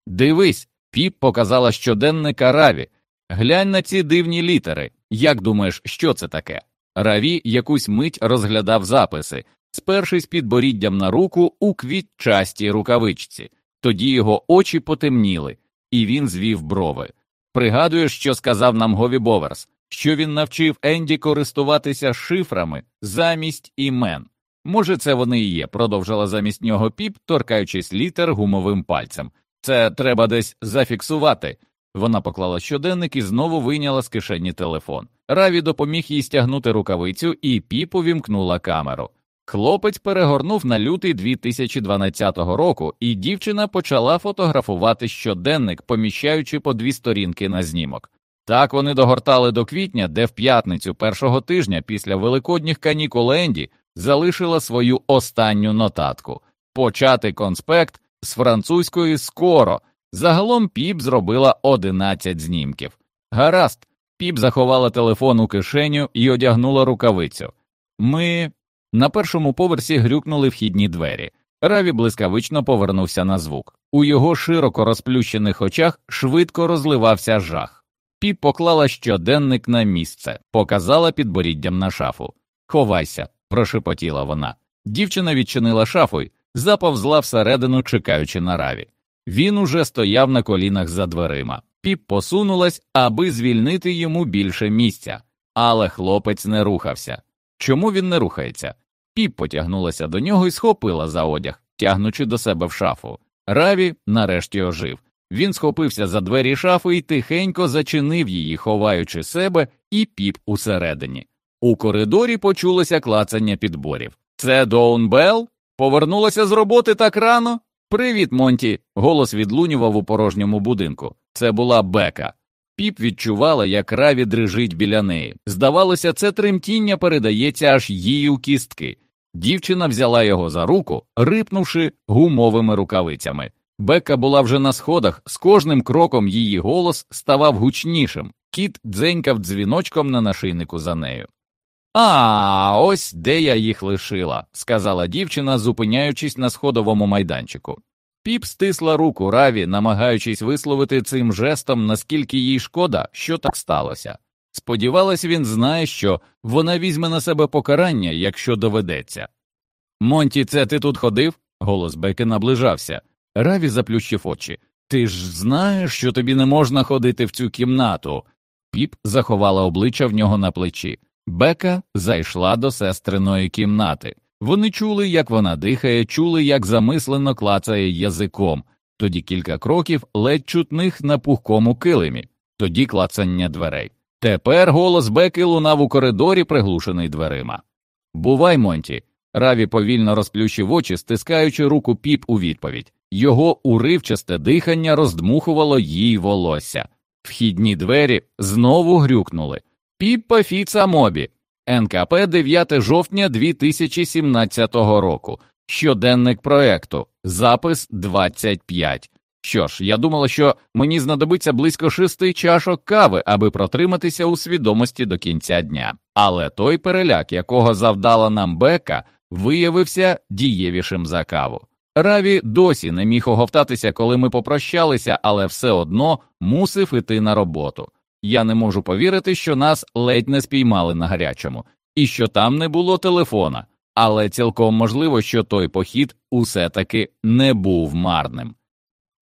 Дивись. Піп показала щоденника Раві. Глянь на ці дивні літери. Як думаєш, що це таке? Раві якусь мить розглядав записи, спершись під боріддям на руку у квітчастій рукавичці. Тоді його очі потемніли, і він звів брови. Пригадуєш, що сказав нам Гові Боверс, що він навчив Енді користуватися шифрами замість імен. Може, це вони і є, продовжила замість нього піп, торкаючись літер гумовим пальцем. Це треба десь зафіксувати. Вона поклала щоденник і знову вийняла з кишені телефон. Раві допоміг їй стягнути рукавицю, і піп увімкнула камеру. Хлопець перегорнув на лютий 2012 року, і дівчина почала фотографувати щоденник, поміщаючи по дві сторінки на знімок. Так вони догортали до квітня, де в п'ятницю першого тижня після великодніх канікул Енді залишила свою останню нотатку почати конспект з французької скоро. Загалом піп зробила 11 знімків. Гаразд, піп заховала телефон у кишеню і одягнула рукавицю. Ми на першому поверсі грюкнули вхідні двері. Раві блискавично повернувся на звук. У його широко розплющених очах швидко розливався жах. Піп поклала щоденник на місце, показала підборіддям на шафу. Ховайся, прошепотіла вона. Дівчина відчинила шафу й заповзла всередину, чекаючи на раві. Він уже стояв на колінах за дверима. Піп посунулась, аби звільнити йому більше місця, але хлопець не рухався. Чому він не рухається? Піп потягнулася до нього і схопила за одяг, тягнучи до себе в шафу. Раві нарешті ожив. Він схопився за двері шафи і тихенько зачинив її, ховаючи себе і піп усередині. У коридорі почулося клацання підборів. Це Доун Белл? Повернулася з роботи так рано? Привіт, Монті. Голос відлунював у порожньому будинку. Це була Бека. Піп відчувала, як раві дрижить біля неї. Здавалося, це тремтіння передається аж їй у кістки. Дівчина взяла його за руку, рипнувши гумовими рукавицями. Бека була вже на сходах, з кожним кроком її голос ставав гучнішим. Кіт дзенькав дзвіночком на нашийнику за нею. А, ось де я їх лишила, сказала дівчина, зупиняючись на сходовому майданчику. Піп стисла руку Раві, намагаючись висловити цим жестом, наскільки їй шкода, що так сталося. Сподівалась, він знає, що вона візьме на себе покарання, якщо доведеться. Монті, це ти тут ходив? Голос Беки наближався. Раві заплющив очі. Ти ж знаєш, що тобі не можна ходити в цю кімнату. Піп заховала обличчя в нього на плечі. Бека зайшла до сестриної кімнати. Вони чули, як вона дихає, чули, як замислено клацає язиком, тоді кілька кроків ледь чутних на пухкому килимі, тоді клацання дверей. Тепер голос Беки лунав у коридорі, приглушений дверима. Бувай, Монті. Раві повільно розплющив очі, стискаючи руку піп у відповідь. Його уривчасте дихання роздмухувало їй волосся. Вхідні двері знову грюкнули. Піппа Фіца Мобі, НКП 9 жовтня 2017 року. Щоденник проекту, запис 25. Що ж, я думала, що мені знадобиться близько шести чашок кави, аби протриматися у свідомості до кінця дня. Але той переляк, якого завдала нам Бека, виявився дієвішим за каву. Раві досі не міг оговтатися, коли ми попрощалися, але все одно мусив іти на роботу. Я не можу повірити, що нас ледь не спіймали на гарячому, і що там не було телефона, але цілком можливо, що той похід усе таки не був марним.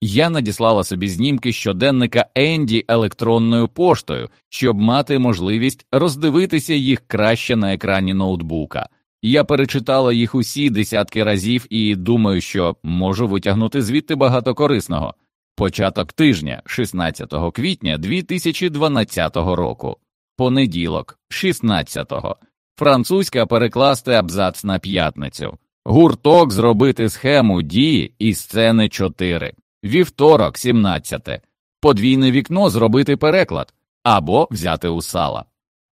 Я надіслала собі знімки щоденника Енді електронною поштою, щоб мати можливість роздивитися їх краще на екрані ноутбука. Я перечитала їх усі десятки разів і думаю, що можу витягнути звідти багато корисного. Початок тижня, 16 квітня 2012 року, понеділок, 16-го, французька перекласти абзац на п'ятницю, гурток зробити схему дії і сцени 4, вівторок, 17, подвійне вікно зробити переклад або взяти у сала.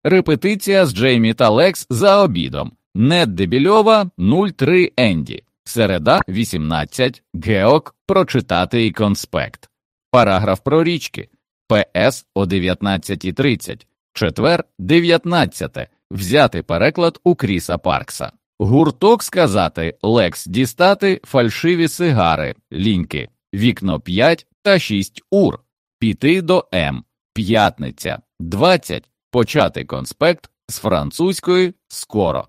Репетиція з Джеймі та Лекс за обідом. Нед Дебільова 03 Енді. Середа 18. Геок прочитати і конспект. Параграф про річки. ПС о 19.30. Четвер 19. Взяти переклад у Кріса Паркса. Гурток сказати Лекс дістати фальшиві сигари, ліньки, вікно 5 та 6 ур. Піти до М. П'ятниця 20. Почати конспект з французької скоро.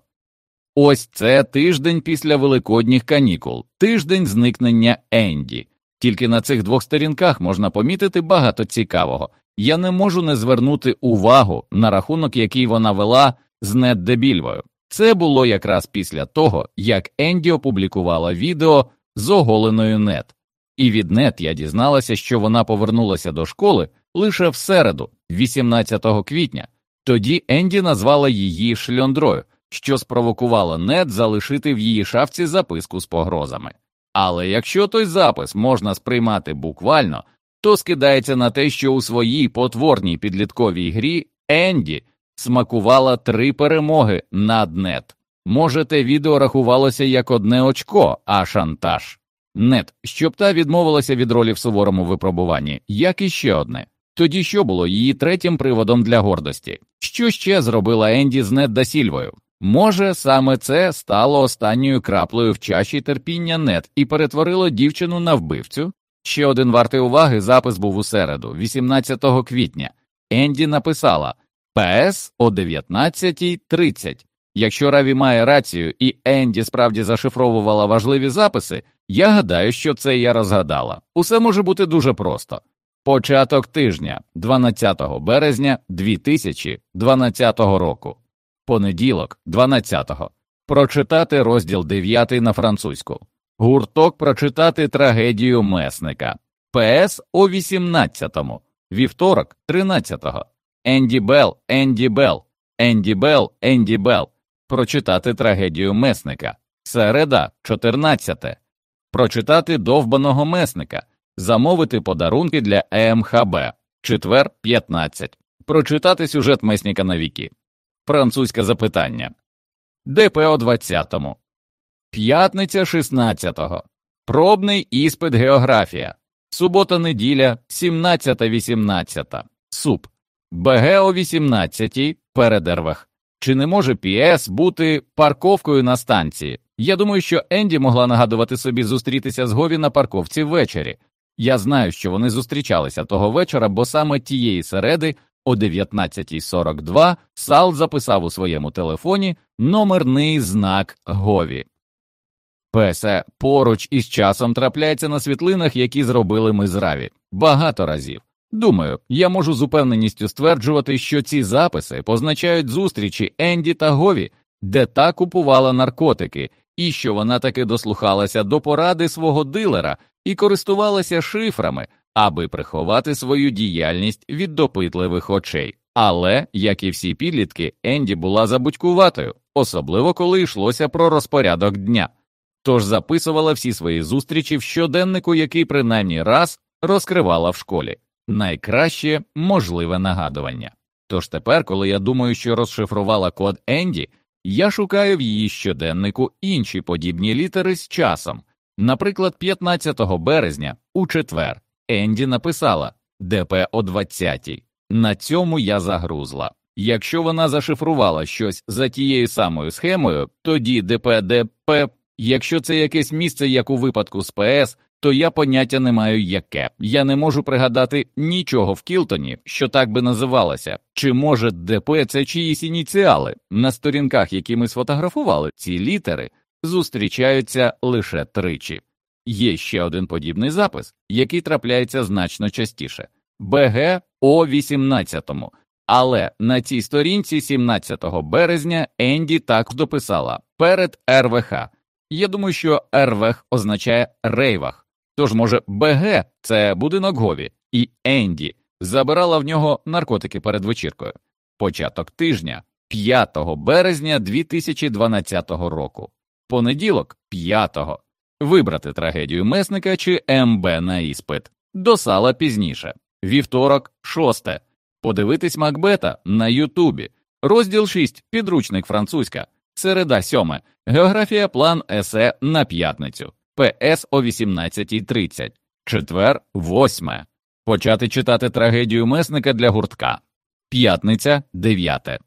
Ось це тиждень після великодніх канікул, тиждень зникнення Енді. Тільки на цих двох сторінках можна помітити багато цікавого. Я не можу не звернути увагу на рахунок, який вона вела з Нед Дебільвою. Це було якраз після того, як Енді опублікувала відео з оголеною нет. І від нет я дізналася, що вона повернулася до школи лише в середу, 18 квітня. Тоді Енді назвала її шльондрою що спровокувало нед залишити в її шафці записку з погрозами. Але якщо той запис можна сприймати буквально, хто скидається на те, що у своїй потворній підлітковій грі Енді смакувала три перемоги над нет. Може, те відео рахувалося як одне очко, а шантаж. Нет, щоб та відмовилася від ролі в суворому випробуванні, як і ще одне. Тоді що було її третім приводом для гордості? Що ще зробила Енді з Нет Дасільвою? Може, саме це стало останньою краплею в чаші терпіння нет і перетворило дівчину на вбивцю? Ще один вартий уваги запис був у середу, 18 квітня. Енді написала ПС о 19.30. Якщо Раві має рацію і Енді справді зашифровувала важливі записи, я гадаю, що це я розгадала. Усе може бути дуже просто. Початок тижня, 12 березня 2012 року, понеділок, 12-го. Прочитати розділ 9 на французьку, гурток прочитати трагедію месника, ПС о 18-му, вівторок, 13-го, Енді Белл, Енді Белл, Енді Белл, Енді Белл, прочитати трагедію месника, середа, 14 прочитати довбаного месника, замовити подарунки для ЕМХБ, четвер 15, прочитати сюжет месника на віки, французьке запитання, ДП о 20-му, п'ятниця 16-го, пробний іспит географія, субота неділя 17-18, суп, БГ о 18 передервах. Чи не може ПІС бути парковкою на станції? Я думаю, що Енді могла нагадувати собі зустрітися з Гові на парковці ввечері. Я знаю, що вони зустрічалися того вечора, бо саме тієї середи, о 19.42, Сал записав у своєму телефоні номерний знак Гові. Песе поруч із часом трапляється на світлинах, які зробили ми з Раві. багато разів. Думаю, я можу з упевненістю стверджувати, що ці записи позначають зустрічі Енді та Гові, де та купувала наркотики, і що вона таки дослухалася до поради свого дилера і користувалася шифрами, аби приховати свою діяльність від допитливих очей. Але, як і всі підлітки, Енді була забудькуватою, особливо коли йшлося про розпорядок дня, тож записувала всі свої зустрічі в щоденнику, який принаймні раз розкривала в школі найкраще можливе нагадування. Тож тепер, коли я думаю, що розшифрувала код Енді, я шукаю в її щоденнику інші подібні літери з часом. Наприклад, 15 березня у четвер Енді написала ДП о 20 На цьому я загрузла. Якщо вона зашифрувала щось за тією самою схемою, тоді ДП ДП, якщо це якесь місце, як у випадку з ПС, то я поняття не маю яке. Я не можу пригадати нічого в Кілтоні, що так би називалося, чи може ДП це чиїсь ініціали. На сторінках, які ми сфотографували, ці літери зустрічаються лише тричі. Є ще один подібний запис, який трапляється значно частіше БГ о 18 але на цій сторінці 17 березня Енді так дописала перед РВХ. Я думаю, що РВХ означає рейвах. Тож, може, БГ це будинок Гові, і Енді забирала в нього наркотики перед вечіркою. Початок тижня 5 березня 2012 року, понеділок 5-го. Вибрати трагедію месника чи МБ на іспит, до сала пізніше, вівторок, 6. Подивитись Макбета на Ютубі, розділ 6, підручник французька, середа 7. Географія план есе на п'ятницю. ПС о 18.30, четвер, 8. Почати читати трагедію месника для гуртка. П'ятниця 9.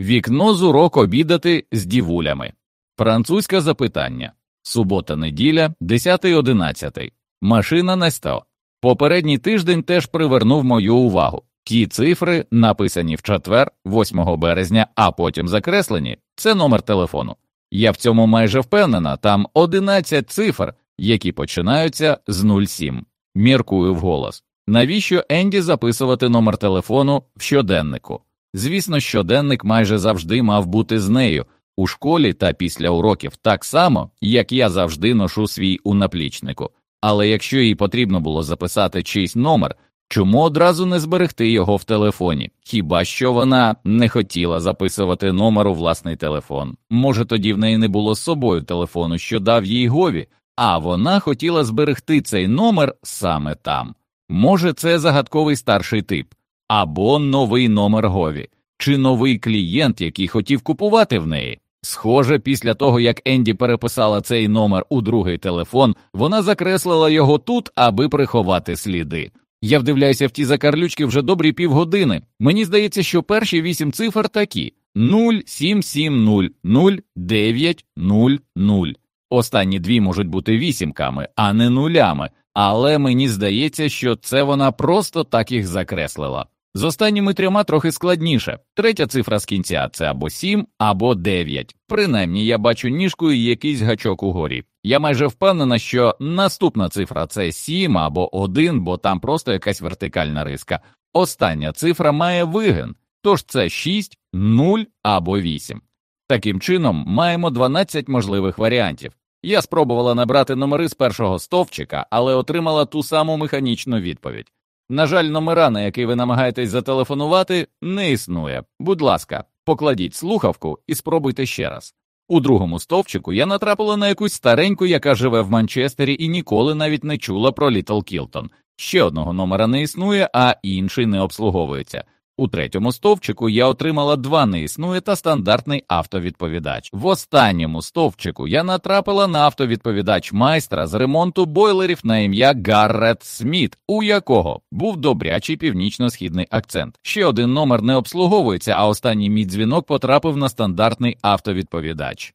Вікно з урок обідати з дівулями. Французьке запитання. Субота неділя 10.11. Машина на 100. Попередній тиждень теж привернув мою увагу. Ті цифри, написані в четвер, 8 березня, а потім закреслені, це номер телефону. Я в цьому майже впевнена, там 11 цифр, які починаються з 07. Міркую вголос. Навіщо Енді записувати номер телефону в щоденнику? Звісно, щоденник майже завжди мав бути з нею у школі та після уроків, так само, як я завжди ношу свій у наплічнику. Але якщо їй потрібно було записати чийсь номер, Чому одразу не зберегти його в телефоні? Хіба що вона не хотіла записувати номер у власний телефон? Може, тоді в неї не було з собою телефону, що дав їй Гові, а вона хотіла зберегти цей номер саме там. Може, це загадковий старший тип, або новий номер Гові, чи новий клієнт, який хотів купувати в неї. Схоже, після того як Енді переписала цей номер у другий телефон, вона закреслила його тут, аби приховати сліди. Я вдивляюся в ті закарлючки вже добрі півгодини. Мені здається, що перші вісім цифр такі 077000900. Останні дві можуть бути вісімками, а не нулями, але мені здається, що це вона просто так їх закреслила. З останніми трьома трохи складніше. Третя цифра з кінця це або 7, або 9. Принаймні я бачу ніжку і якийсь гачок угорі. Я майже впевнена, що наступна цифра це 7 або 1, бо там просто якась вертикальна риска. Остання цифра має вигин, тож це 6, 0 або 8. Таким чином, маємо 12 можливих варіантів. Я спробувала набрати номери з першого стовпчика, але отримала ту саму механічну відповідь. На жаль, номера, на який ви намагаєтесь зателефонувати, не існує. Будь ласка, покладіть слухавку і спробуйте ще раз. У другому стовпчику я натрапила на якусь стареньку, яка живе в Манчестері і ніколи навіть не чула про Літл Кілтон. Ще одного номера не існує, а інший не обслуговується. У третьому стовпчику я отримала два не існує та стандартний автовідповідач. В останньому стовпчику я натрапила на автовідповідач майстра з ремонту бойлерів на ім'я Гаррет Сміт, у якого був добрячий північно-східний акцент. Ще один номер не обслуговується, а останній мій дзвінок потрапив на стандартний автовідповідач.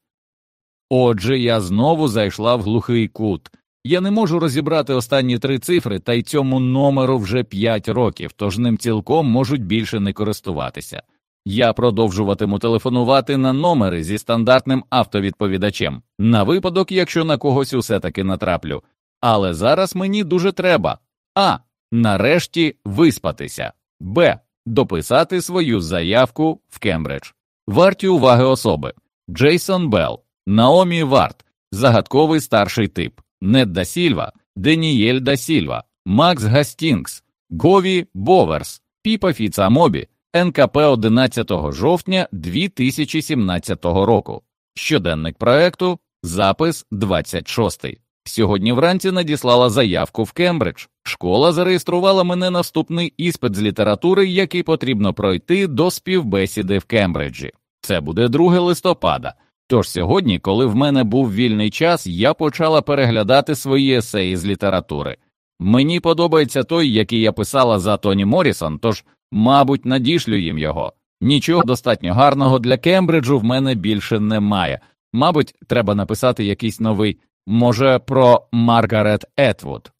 Отже, я знову зайшла в глухий кут. Я не можу розібрати останні три цифри, та й цьому номеру вже 5 років, тож ним цілком можуть більше не користуватися. Я продовжуватиму телефонувати на номери зі стандартним автовідповідачем, на випадок, якщо на когось усе таки натраплю. Але зараз мені дуже треба а. Нарешті виспатися, б. Дописати свою заявку в Кембридж. Варті уваги особи Джейсон Белл, Наомі Варт, загадковий старший тип. Нед да Сільва, Денієль да Сільва, Макс Гастінгс, Гові Боверс, Піпа Фіцамобі, НКП 11 жовтня 2017 року. Щоденник проекту, запис 26. Сьогодні вранці надіслала заявку в Кембридж. Школа зареєструвала мене на вступний іспит з літератури, який потрібно пройти до співбесіди в Кембриджі. Це буде 2 листопада. Тож сьогодні, коли в мене був вільний час, я почала переглядати свої есеї з літератури. Мені подобається той, який я писала за Тоні Морісон, тож, мабуть, надішлю їм його. Нічого достатньо гарного для Кембриджу в мене більше немає. Мабуть, треба написати якийсь новий, може, про Маргарет Етвуд.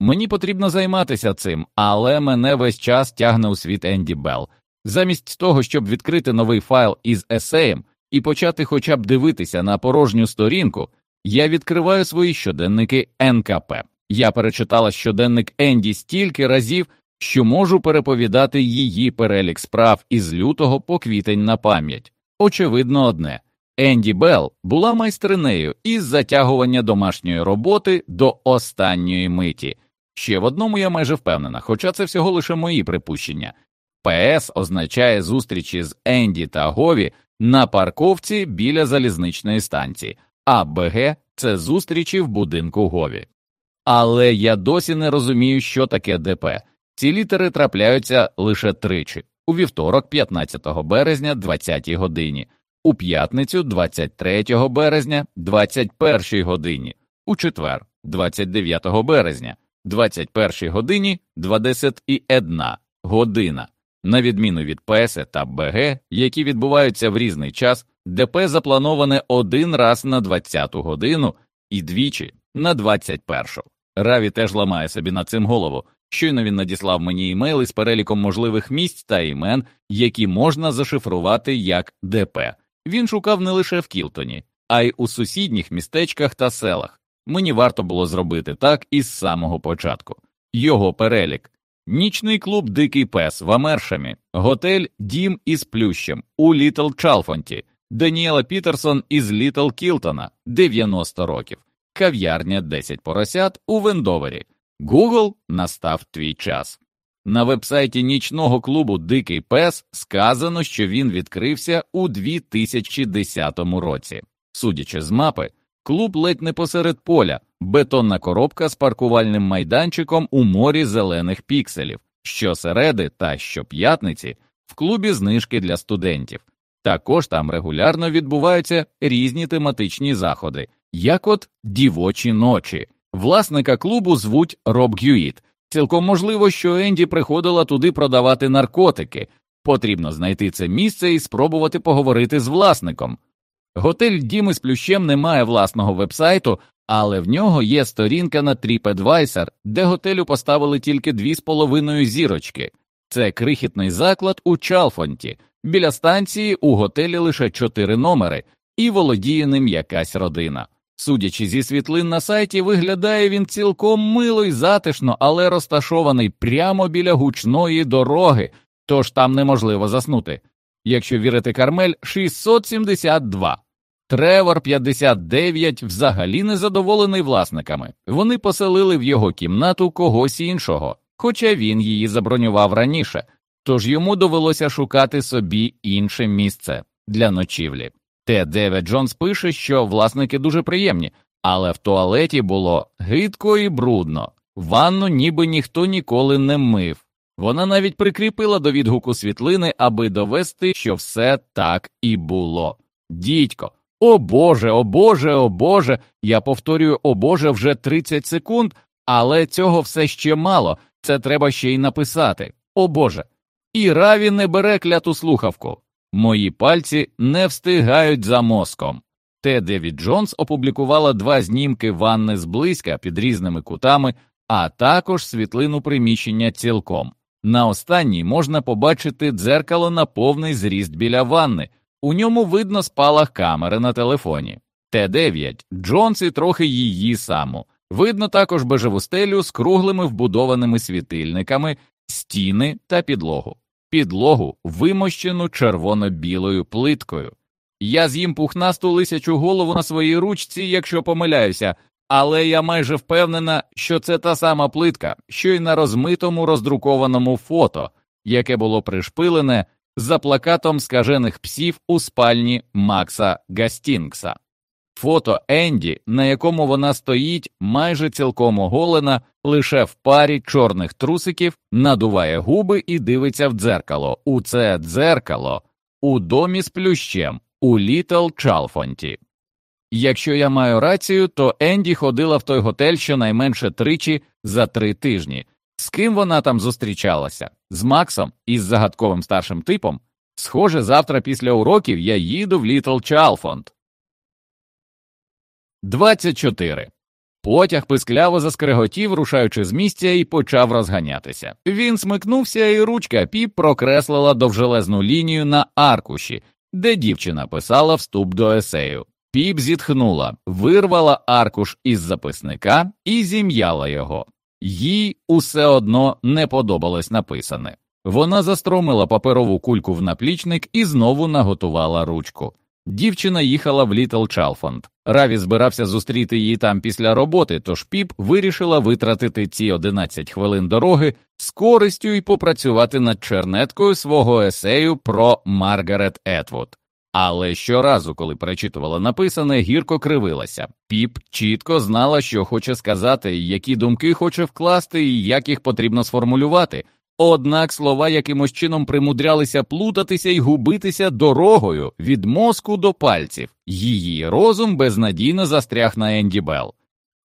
Мені потрібно займатися цим, але мене весь час тягне у світ Енді Белл. Замість того, щоб відкрити новий файл із есеєм і почати хоча б дивитися на порожню сторінку, я відкриваю свої щоденники НКП. Я перечитала щоденник Енді стільки разів, що можу переповідати її перелік справ із лютого по квітень на пам'ять. Очевидно, одне Енді Белл була майстринею із затягування домашньої роботи до останньої миті. Ще в одному я майже впевнена, хоча це всього лише мої припущення. ПС означає зустрічі з Енді та Гові на парковці біля залізничної станції, а БГ це зустрічі в будинку Гові. Але я досі не розумію, що таке ДП. Ці літери трапляються лише тричі у вівторок, 15 березня, 20 годині, у п'ятницю, 23 березня, 21 годині, у четвер, 29 березня, 21 годині, 21 година. На відміну від ПС та БГ, які відбуваються в різний час, ДП заплановане один раз на 20-ту годину і двічі на 21-шу. Раві теж ламає собі над цим голову. Щойно він надіслав мені імейли з переліком можливих місць та імен, які можна зашифрувати як ДП. Він шукав не лише в Кілтоні, а й у сусідніх містечках та селах. Мені варто було зробити так із самого початку. Його перелік. Нічний клуб Дикий пес в Амершамі, готель Дім із плющем у Літл Чалфонті, Даніела Пітерсон із Літл Кілтона 90 років, кав'ярня 10 поросят у Вендовері. Google настав твій час. На вебсайті нічного клубу Дикий пес сказано, що він відкрився у 2010 році. Судячи з мапи, Клуб ледь не посеред поля, бетонна коробка з паркувальним майданчиком у морі зелених пікселів, щосереди та щоп'ятниці в клубі знижки для студентів. Також там регулярно відбуваються різні тематичні заходи, як от дівочі ночі. Власника клубу звуть Роб Гюїт. Цілком можливо, що Енді приходила туди продавати наркотики. Потрібно знайти це місце і спробувати поговорити з власником. Готель Діми з плющем не має власного вебсайту, але в нього є сторінка на TripAdvisor, де готелю поставили тільки дві з половиною зірочки. Це крихітний заклад у Чалфонті. Біля станції у готелі лише чотири номери, і володіє ним якась родина. Судячи зі світлин на сайті, виглядає він цілком мило й затишно, але розташований прямо біля гучної дороги, тож там неможливо заснути. Якщо вірити Кармель, 672. Тревор 59 взагалі незадоволений власниками. Вони поселили в його кімнату когось іншого, хоча він її забронював раніше, тож йому довелося шукати собі інше місце для ночівлі. Те Девід Джонс пише, що власники дуже приємні, але в туалеті було гидко і брудно, ванну ніби ніхто ніколи не мив. Вона навіть прикріпила до відгуку світлини, аби довести, що все так і було. Дідько, о Боже, о Боже, о Боже. Я повторюю о Боже вже 30 секунд, але цього все ще мало, це треба ще й написати. О Боже. І Раві не бере кляту слухавку. Мої пальці не встигають за мозком. Те Девід Джонс опублікувала два знімки ванни зблизька під різними кутами, а також світлину приміщення цілком. На останній можна побачити дзеркало на повний зріст біля ванни, у ньому видно спалах камери на телефоні. Т9 Джонс і трохи її саму. Видно також бежеву стелю з круглими вбудованими світильниками, стіни та підлогу. Підлогу вимощену червоно-білою плиткою. Я з'їм пухнасту лисячу голову на своїй ручці, якщо помиляюся, але я майже впевнена, що це та сама плитка, що й на розмитому роздрукованому фото, яке було пришпилене за плакатом скажених псів у спальні Макса Гастінгса. Фото Енді, на якому вона стоїть майже цілком оголена, лише в парі чорних трусиків, надуває губи і дивиться в дзеркало. У це дзеркало у домі з плющем у Літл Чалфонті. Якщо я маю рацію, то Енді ходила в той готель щонайменше тричі за три тижні. З ким вона там зустрічалася? З Максом із загадковим старшим типом? Схоже, завтра після уроків я їду в Літл Чалфонд. 24. Потяг пискляво заскреготів, рушаючи з місця, і почав розганятися. Він смикнувся, і ручка піп прокреслила довжелезну лінію на аркуші, де дівчина писала вступ до есею. Піп зітхнула, вирвала аркуш із записника і зім'яла його. Їй усе одно не подобалось написане. Вона застромила паперову кульку в наплічник і знову наготувала ручку. Дівчина їхала в Літл Чалфонд. Раві збирався зустріти її там після роботи, тож піп вирішила витратити ці 11 хвилин дороги з користю і попрацювати над чернеткою свого есею про Маргарет Етвуд. Але щоразу, коли перечитувала написане, гірко кривилася. Піп чітко знала, що хоче сказати, які думки хоче вкласти і як їх потрібно сформулювати. Однак слова якимось чином примудрялися плутатися і губитися дорогою від мозку до пальців. Її розум безнадійно застряг на Енді Белл.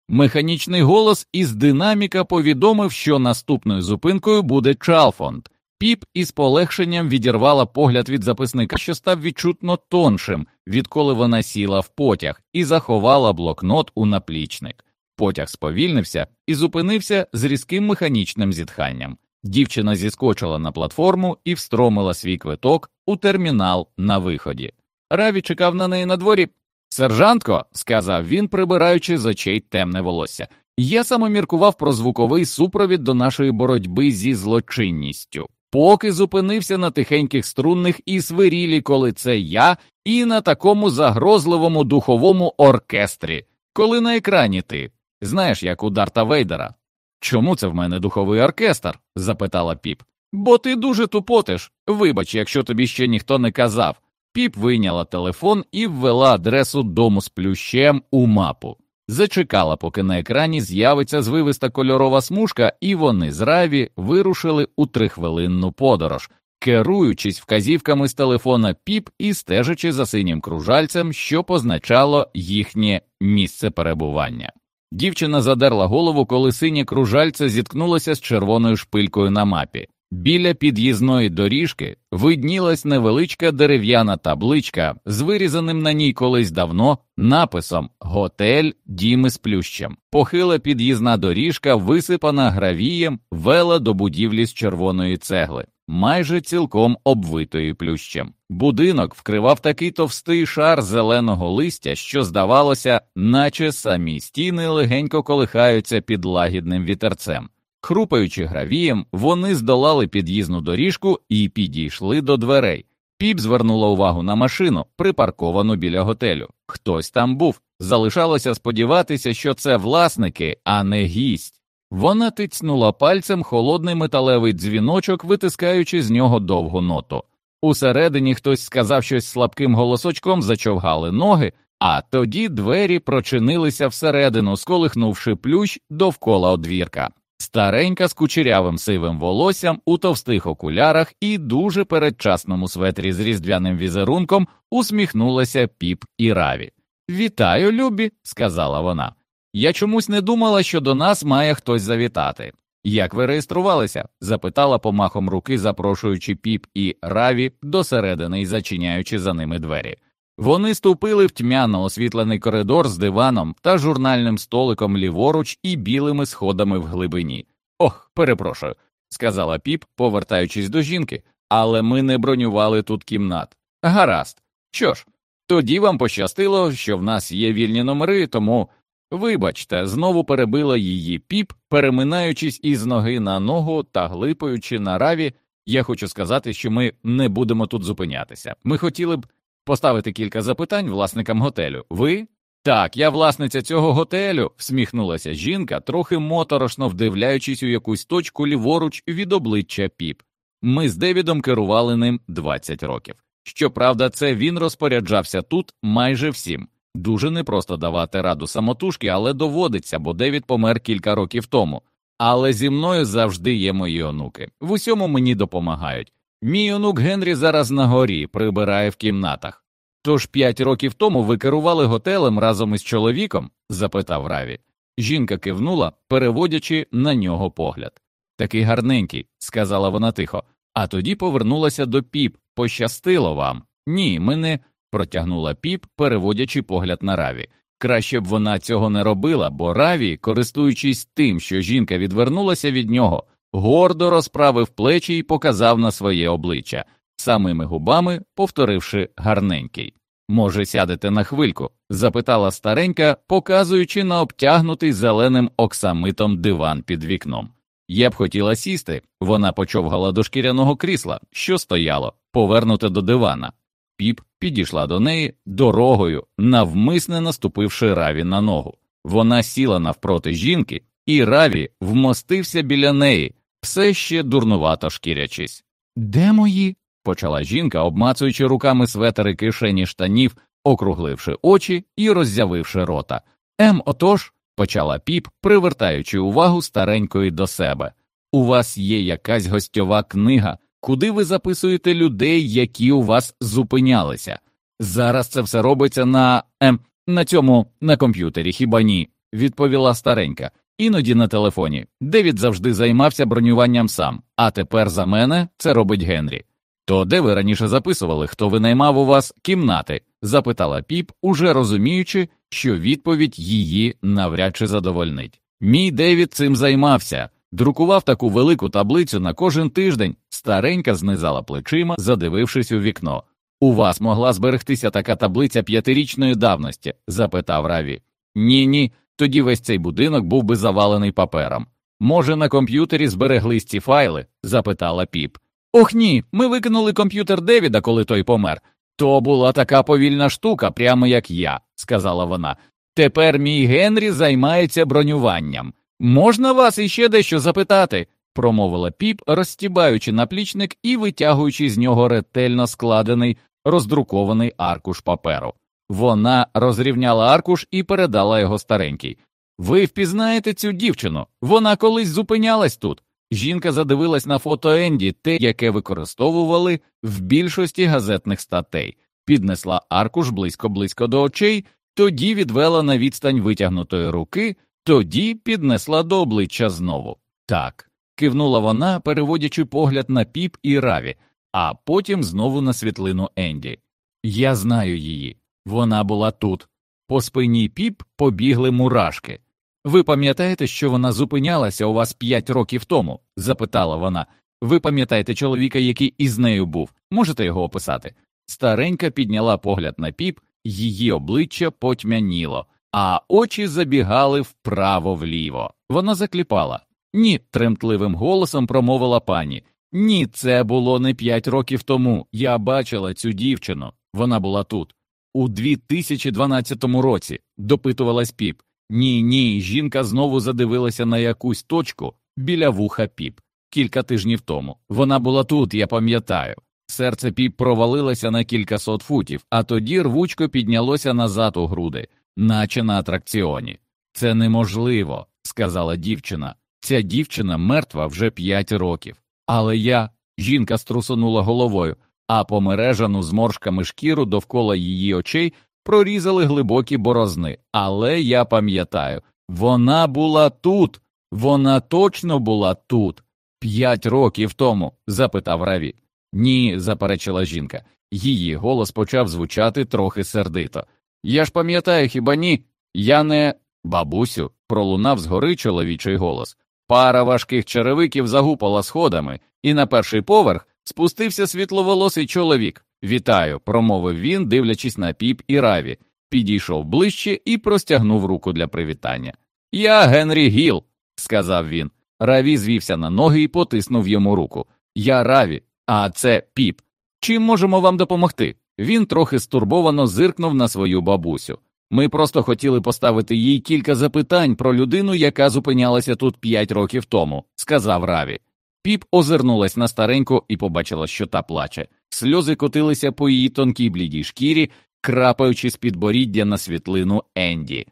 Механічний голос із динаміка повідомив, що наступною зупинкою буде Чалфонд. Піп із полегшенням відірвала погляд від записника, що став відчутно тоншим, відколи вона сіла в потяг, і заховала блокнот у наплічник. Потяг сповільнився і зупинився з різким механічним зітханням. Дівчина зіскочила на платформу і встромила свій квиток у термінал на виході. Раві чекав на неї на дворі. Сержантко, сказав він, прибираючи з очей темне волосся. Я саме міркував про звуковий супровід до нашої боротьби зі злочинністю поки зупинився на тихеньких струнних і свирілі, коли це я, і на такому загрозливому духовому оркестрі, коли на екрані ти. Знаєш, як у Дарта Вейдера. Чому це в мене духовий оркестр? запитала піп. Бо ти дуже тупотиш. Вибач, якщо тобі ще ніхто не казав. Піп вийняла телефон і ввела адресу дому з плющем у мапу. Зачекала, поки на екрані з'явиться звивиста кольорова смужка, і вони з Раві вирушили у трихвилинну подорож, керуючись вказівками з телефона піп і стежачи за синім кружальцем, що позначало їхнє місце перебування. Дівчина задерла голову, коли синє кружальце зіткнулося з червоною шпилькою на мапі. Біля під'їзної доріжки виднілась невеличка дерев'яна табличка з вирізаним на ній колись давно написом Готель Діми з плющем. Похила під'їзна доріжка, висипана гравієм, вела до будівлі з червоної цегли, майже цілком обвитої плющем. Будинок вкривав такий товстий шар зеленого листя, що здавалося, наче самі стіни легенько колихаються під лагідним вітерцем. Хрупаючи гравієм, вони здолали під'їзну доріжку і підійшли до дверей. Піп звернула увагу на машину, припарковану біля готелю. Хтось там був. Залишалося сподіватися, що це власники, а не гість. Вона тицнула пальцем холодний металевий дзвіночок, витискаючи з нього довгу ноту. Усередині хтось сказав щось слабким голосочком, зачовгали ноги, а тоді двері прочинилися всередину, сколихнувши плющ довкола одвірка. Старенька з кучерявим сивим волоссям у товстих окулярах і дуже передчасному светрі з різдвяним візерунком усміхнулася піп і раві. Вітаю, любі, сказала вона. Я чомусь не думала, що до нас має хтось завітати. Як ви реєструвалися? запитала помахом руки, запрошуючи піп і раві досередини і зачиняючи за ними двері. Вони ступили в тьмяно освітлений коридор з диваном та журнальним столиком ліворуч і білими сходами в глибині. Ох, перепрошую, сказала піп, повертаючись до жінки, але ми не бронювали тут кімнат. Гаразд. Що ж, тоді вам пощастило, що в нас є вільні номери, тому. Вибачте, знову перебила її піп, переминаючись із ноги на ногу та глипаючи на раві, я хочу сказати, що ми не будемо тут зупинятися. Ми хотіли б поставити кілька запитань власникам готелю. Ви? Так, я власниця цього готелю, всміхнулася жінка, трохи моторошно вдивляючись у якусь точку ліворуч від обличчя піп. Ми з Девідом керували ним 20 років. Щоправда, це він розпоряджався тут майже всім. Дуже непросто давати раду самотужки, але доводиться, бо Девід помер кілька років тому. Але зі мною завжди є мої онуки. В усьому мені допомагають. Мій онук Генрі зараз на горі прибирає в кімнатах. Тож п'ять років тому ви керували готелем разом із чоловіком? запитав Раві. Жінка кивнула, переводячи на нього погляд. Такий гарненький, сказала вона тихо, а тоді повернулася до піп. Пощастило вам. Ні, ми не протягнула піп, переводячи погляд на Раві. Краще б вона цього не робила, бо Раві, користуючись тим, що жінка відвернулася від нього, гордо розправив плечі і показав на своє обличчя, самими губами повторивши гарненький. Може, сядете на хвильку? запитала старенька, показуючи на обтягнутий зеленим оксамитом диван під вікном. Я б хотіла сісти, вона почовгала до шкіряного крісла, що стояло, повернуте до дивана. Піп підійшла до неї дорогою, навмисне наступивши раві на ногу. Вона сіла навпроти жінки, і раві вмостився біля неї, все ще дурнувато шкірячись. Де мої? почала жінка, обмацуючи руками светери кишені штанів, округливши очі і роззявивши рота. Ем, отож, почала піп, привертаючи увагу старенької до себе. У вас є якась гостьова книга, куди ви записуєте людей, які у вас зупинялися. Зараз це все робиться на ем, на цьому на комп'ютері, хіба ні? відповіла старенька. Іноді на телефоні. Девід завжди займався бронюванням сам, а тепер за мене це робить Генрі. То де ви раніше записували, хто винаймав у вас кімнати? запитала піп, уже розуміючи, що відповідь її навряд чи задовольнить. Мій Девід цим займався, друкував таку велику таблицю на кожен тиждень, старенька знизала плечима, задивившись у вікно. У вас могла зберегтися така таблиця п'ятирічної давності? запитав Раві. Ні, ні, тоді весь цей будинок був би завалений папером. Може, на комп'ютері збереглись ці файли? запитала піп. Ох ні, ми викинули комп'ютер Девіда, коли той помер. То була така повільна штука, прямо як я, сказала вона. Тепер мій Генрі займається бронюванням. Можна вас іще дещо запитати? промовила піп, розстібаючи наплічник і витягуючи з нього ретельно складений роздрукований аркуш паперу. Вона розрівняла аркуш і передала його старенький. Ви впізнаєте цю дівчину? Вона колись зупинялась тут. Жінка задивилась на фото Енді, те, яке використовували в більшості газетних статей, піднесла аркуш близько-близько до очей, тоді відвела на відстань витягнутої руки, тоді піднесла до обличчя знову. Так, кивнула вона, переводячи погляд на піп і раві, а потім знову на світлину Енді. Я знаю її. Вона була тут. По спині піп побігли мурашки. Ви пам'ятаєте, що вона зупинялася у вас п'ять років тому? запитала вона. Ви пам'ятаєте чоловіка, який із нею був? Можете його описати? Старенька підняла погляд на піп, її обличчя потьмяніло, а очі забігали вправо вліво. Вона закліпала. Ні, тремтливим голосом промовила пані. Ні, це було не п'ять років тому. Я бачила цю дівчину. Вона була тут. У 2012 році, допитувалась піп. Ні, ні, жінка знову задивилася на якусь точку біля вуха піп. Кілька тижнів тому. Вона була тут, я пам'ятаю. Серце піп провалилося на кількасот футів, а тоді рвучко піднялося назад у груди, наче на атракціоні. Це неможливо, сказала дівчина. Ця дівчина мертва вже п'ять років. Але я. Жінка струсонула головою, а помережану зморшками шкіру довкола її очей прорізали глибокі борозни. Але я пам'ятаю, вона була тут, вона точно була тут. П'ять років тому? запитав Раві. Ні, заперечила жінка. Її голос почав звучати трохи сердито. Я ж пам'ятаю, хіба ні? Я не. Бабусю, пролунав згори чоловічий голос. Пара важких черевиків загупала сходами, і на перший поверх спустився світловолосий чоловік. Вітаю, промовив він, дивлячись на піп і раві, підійшов ближче і простягнув руку для привітання. Я Генрі Гіл, сказав він. Раві звівся на ноги і потиснув йому руку. Я Раві, а це піп. Чим можемо вам допомогти? Він трохи стурбовано зиркнув на свою бабусю. Ми просто хотіли поставити їй кілька запитань про людину, яка зупинялася тут п'ять років тому, сказав Раві. Піп озирнулась на стареньку і побачила, що та плаче. Сльози котилися по її тонкій блідій шкірі, крапаючи з підборіддя на світлину Енді.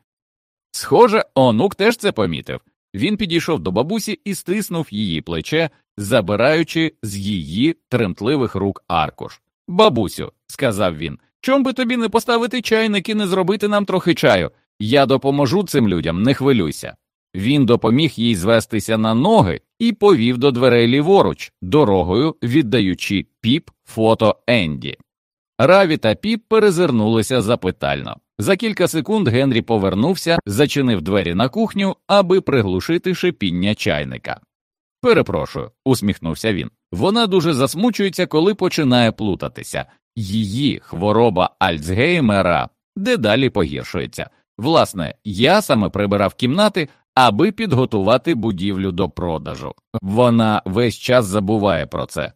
Схоже, онук теж це помітив. Він підійшов до бабусі і стиснув її плече, забираючи з її тремтливих рук аркуш. Бабусю, сказав він, чом би тобі не поставити чайник і не зробити нам трохи чаю? Я допоможу цим людям, не хвилюйся. Він допоміг їй звестися на ноги і повів до дверей ліворуч, дорогою віддаючи піп фото Енді. Раві та піп перезирнулися запитально. За кілька секунд Генрі повернувся, зачинив двері на кухню, аби приглушити шипіння чайника. Перепрошую, усміхнувся він. Вона дуже засмучується, коли починає плутатися. Її хвороба Альцгеймера дедалі погіршується. Власне, я саме прибирав кімнати, аби підготувати будівлю до продажу. Вона весь час забуває про це.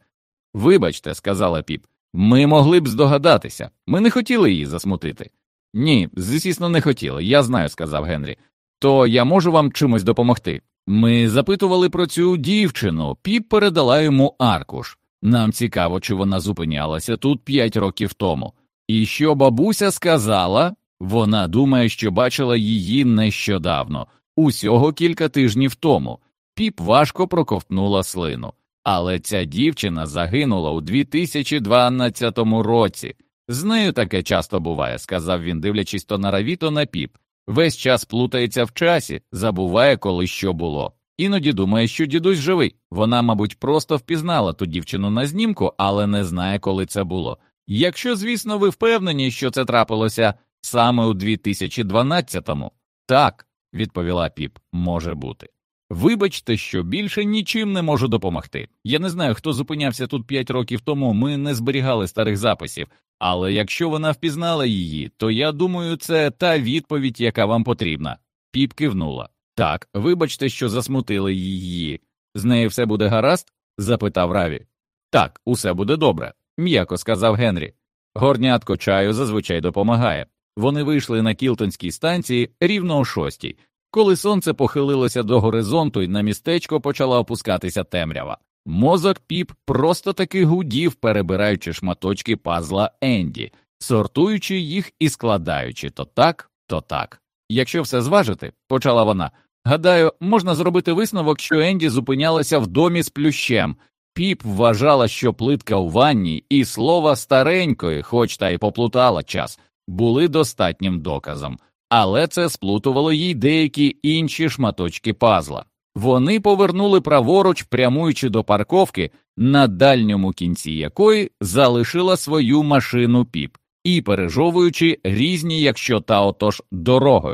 Вибачте, сказала піп, ми могли б здогадатися, ми не хотіли її засмутити. Ні, звісно, не хотіли, я знаю, сказав Генрі. То я можу вам чимось допомогти. Ми запитували про цю дівчину, піп передала йому аркуш. Нам цікаво, чи вона зупинялася тут п'ять років тому. І що бабуся сказала, вона думає, що бачила її нещодавно, усього кілька тижнів тому. Піп важко проковтнула слину. Але ця дівчина загинула у 2012 році. З нею таке часто буває, сказав він, дивлячись то на раві, то на піп. Весь час плутається в часі, забуває, коли що було. Іноді думає, що дідусь живий. Вона, мабуть, просто впізнала ту дівчину на знімку, але не знає, коли це було. Якщо, звісно, ви впевнені, що це трапилося саме у 2012-му. так, відповіла піп, може бути. Вибачте, що більше нічим не можу допомогти. Я не знаю, хто зупинявся тут п'ять років тому, ми не зберігали старих записів, але якщо вона впізнала її, то я думаю, це та відповідь, яка вам потрібна. Піп кивнула. Так, вибачте, що засмутили її. З нею все буде гаразд? запитав Раві. Так, усе буде добре, м'яко сказав Генрі. Горнятко чаю зазвичай допомагає. Вони вийшли на Кілтонській станції рівно о шостій, коли сонце похилилося до горизонту і на містечко почала опускатися темрява. Мозок піп просто таки гудів, перебираючи шматочки пазла Енді, сортуючи їх і складаючи то так, то так. Якщо все зважити, почала вона. Гадаю, можна зробити висновок, що Енді зупинялася в домі з плющем. Піп вважала, що плитка у ванні і слова старенької, хоч та й поплутала час, були достатнім доказом, але це сплутувало їй деякі інші шматочки пазла. Вони повернули праворуч, прямуючи до парковки, на дальньому кінці якої залишила свою машину піп, і пережовуючи різні, якщо та отож дорогою.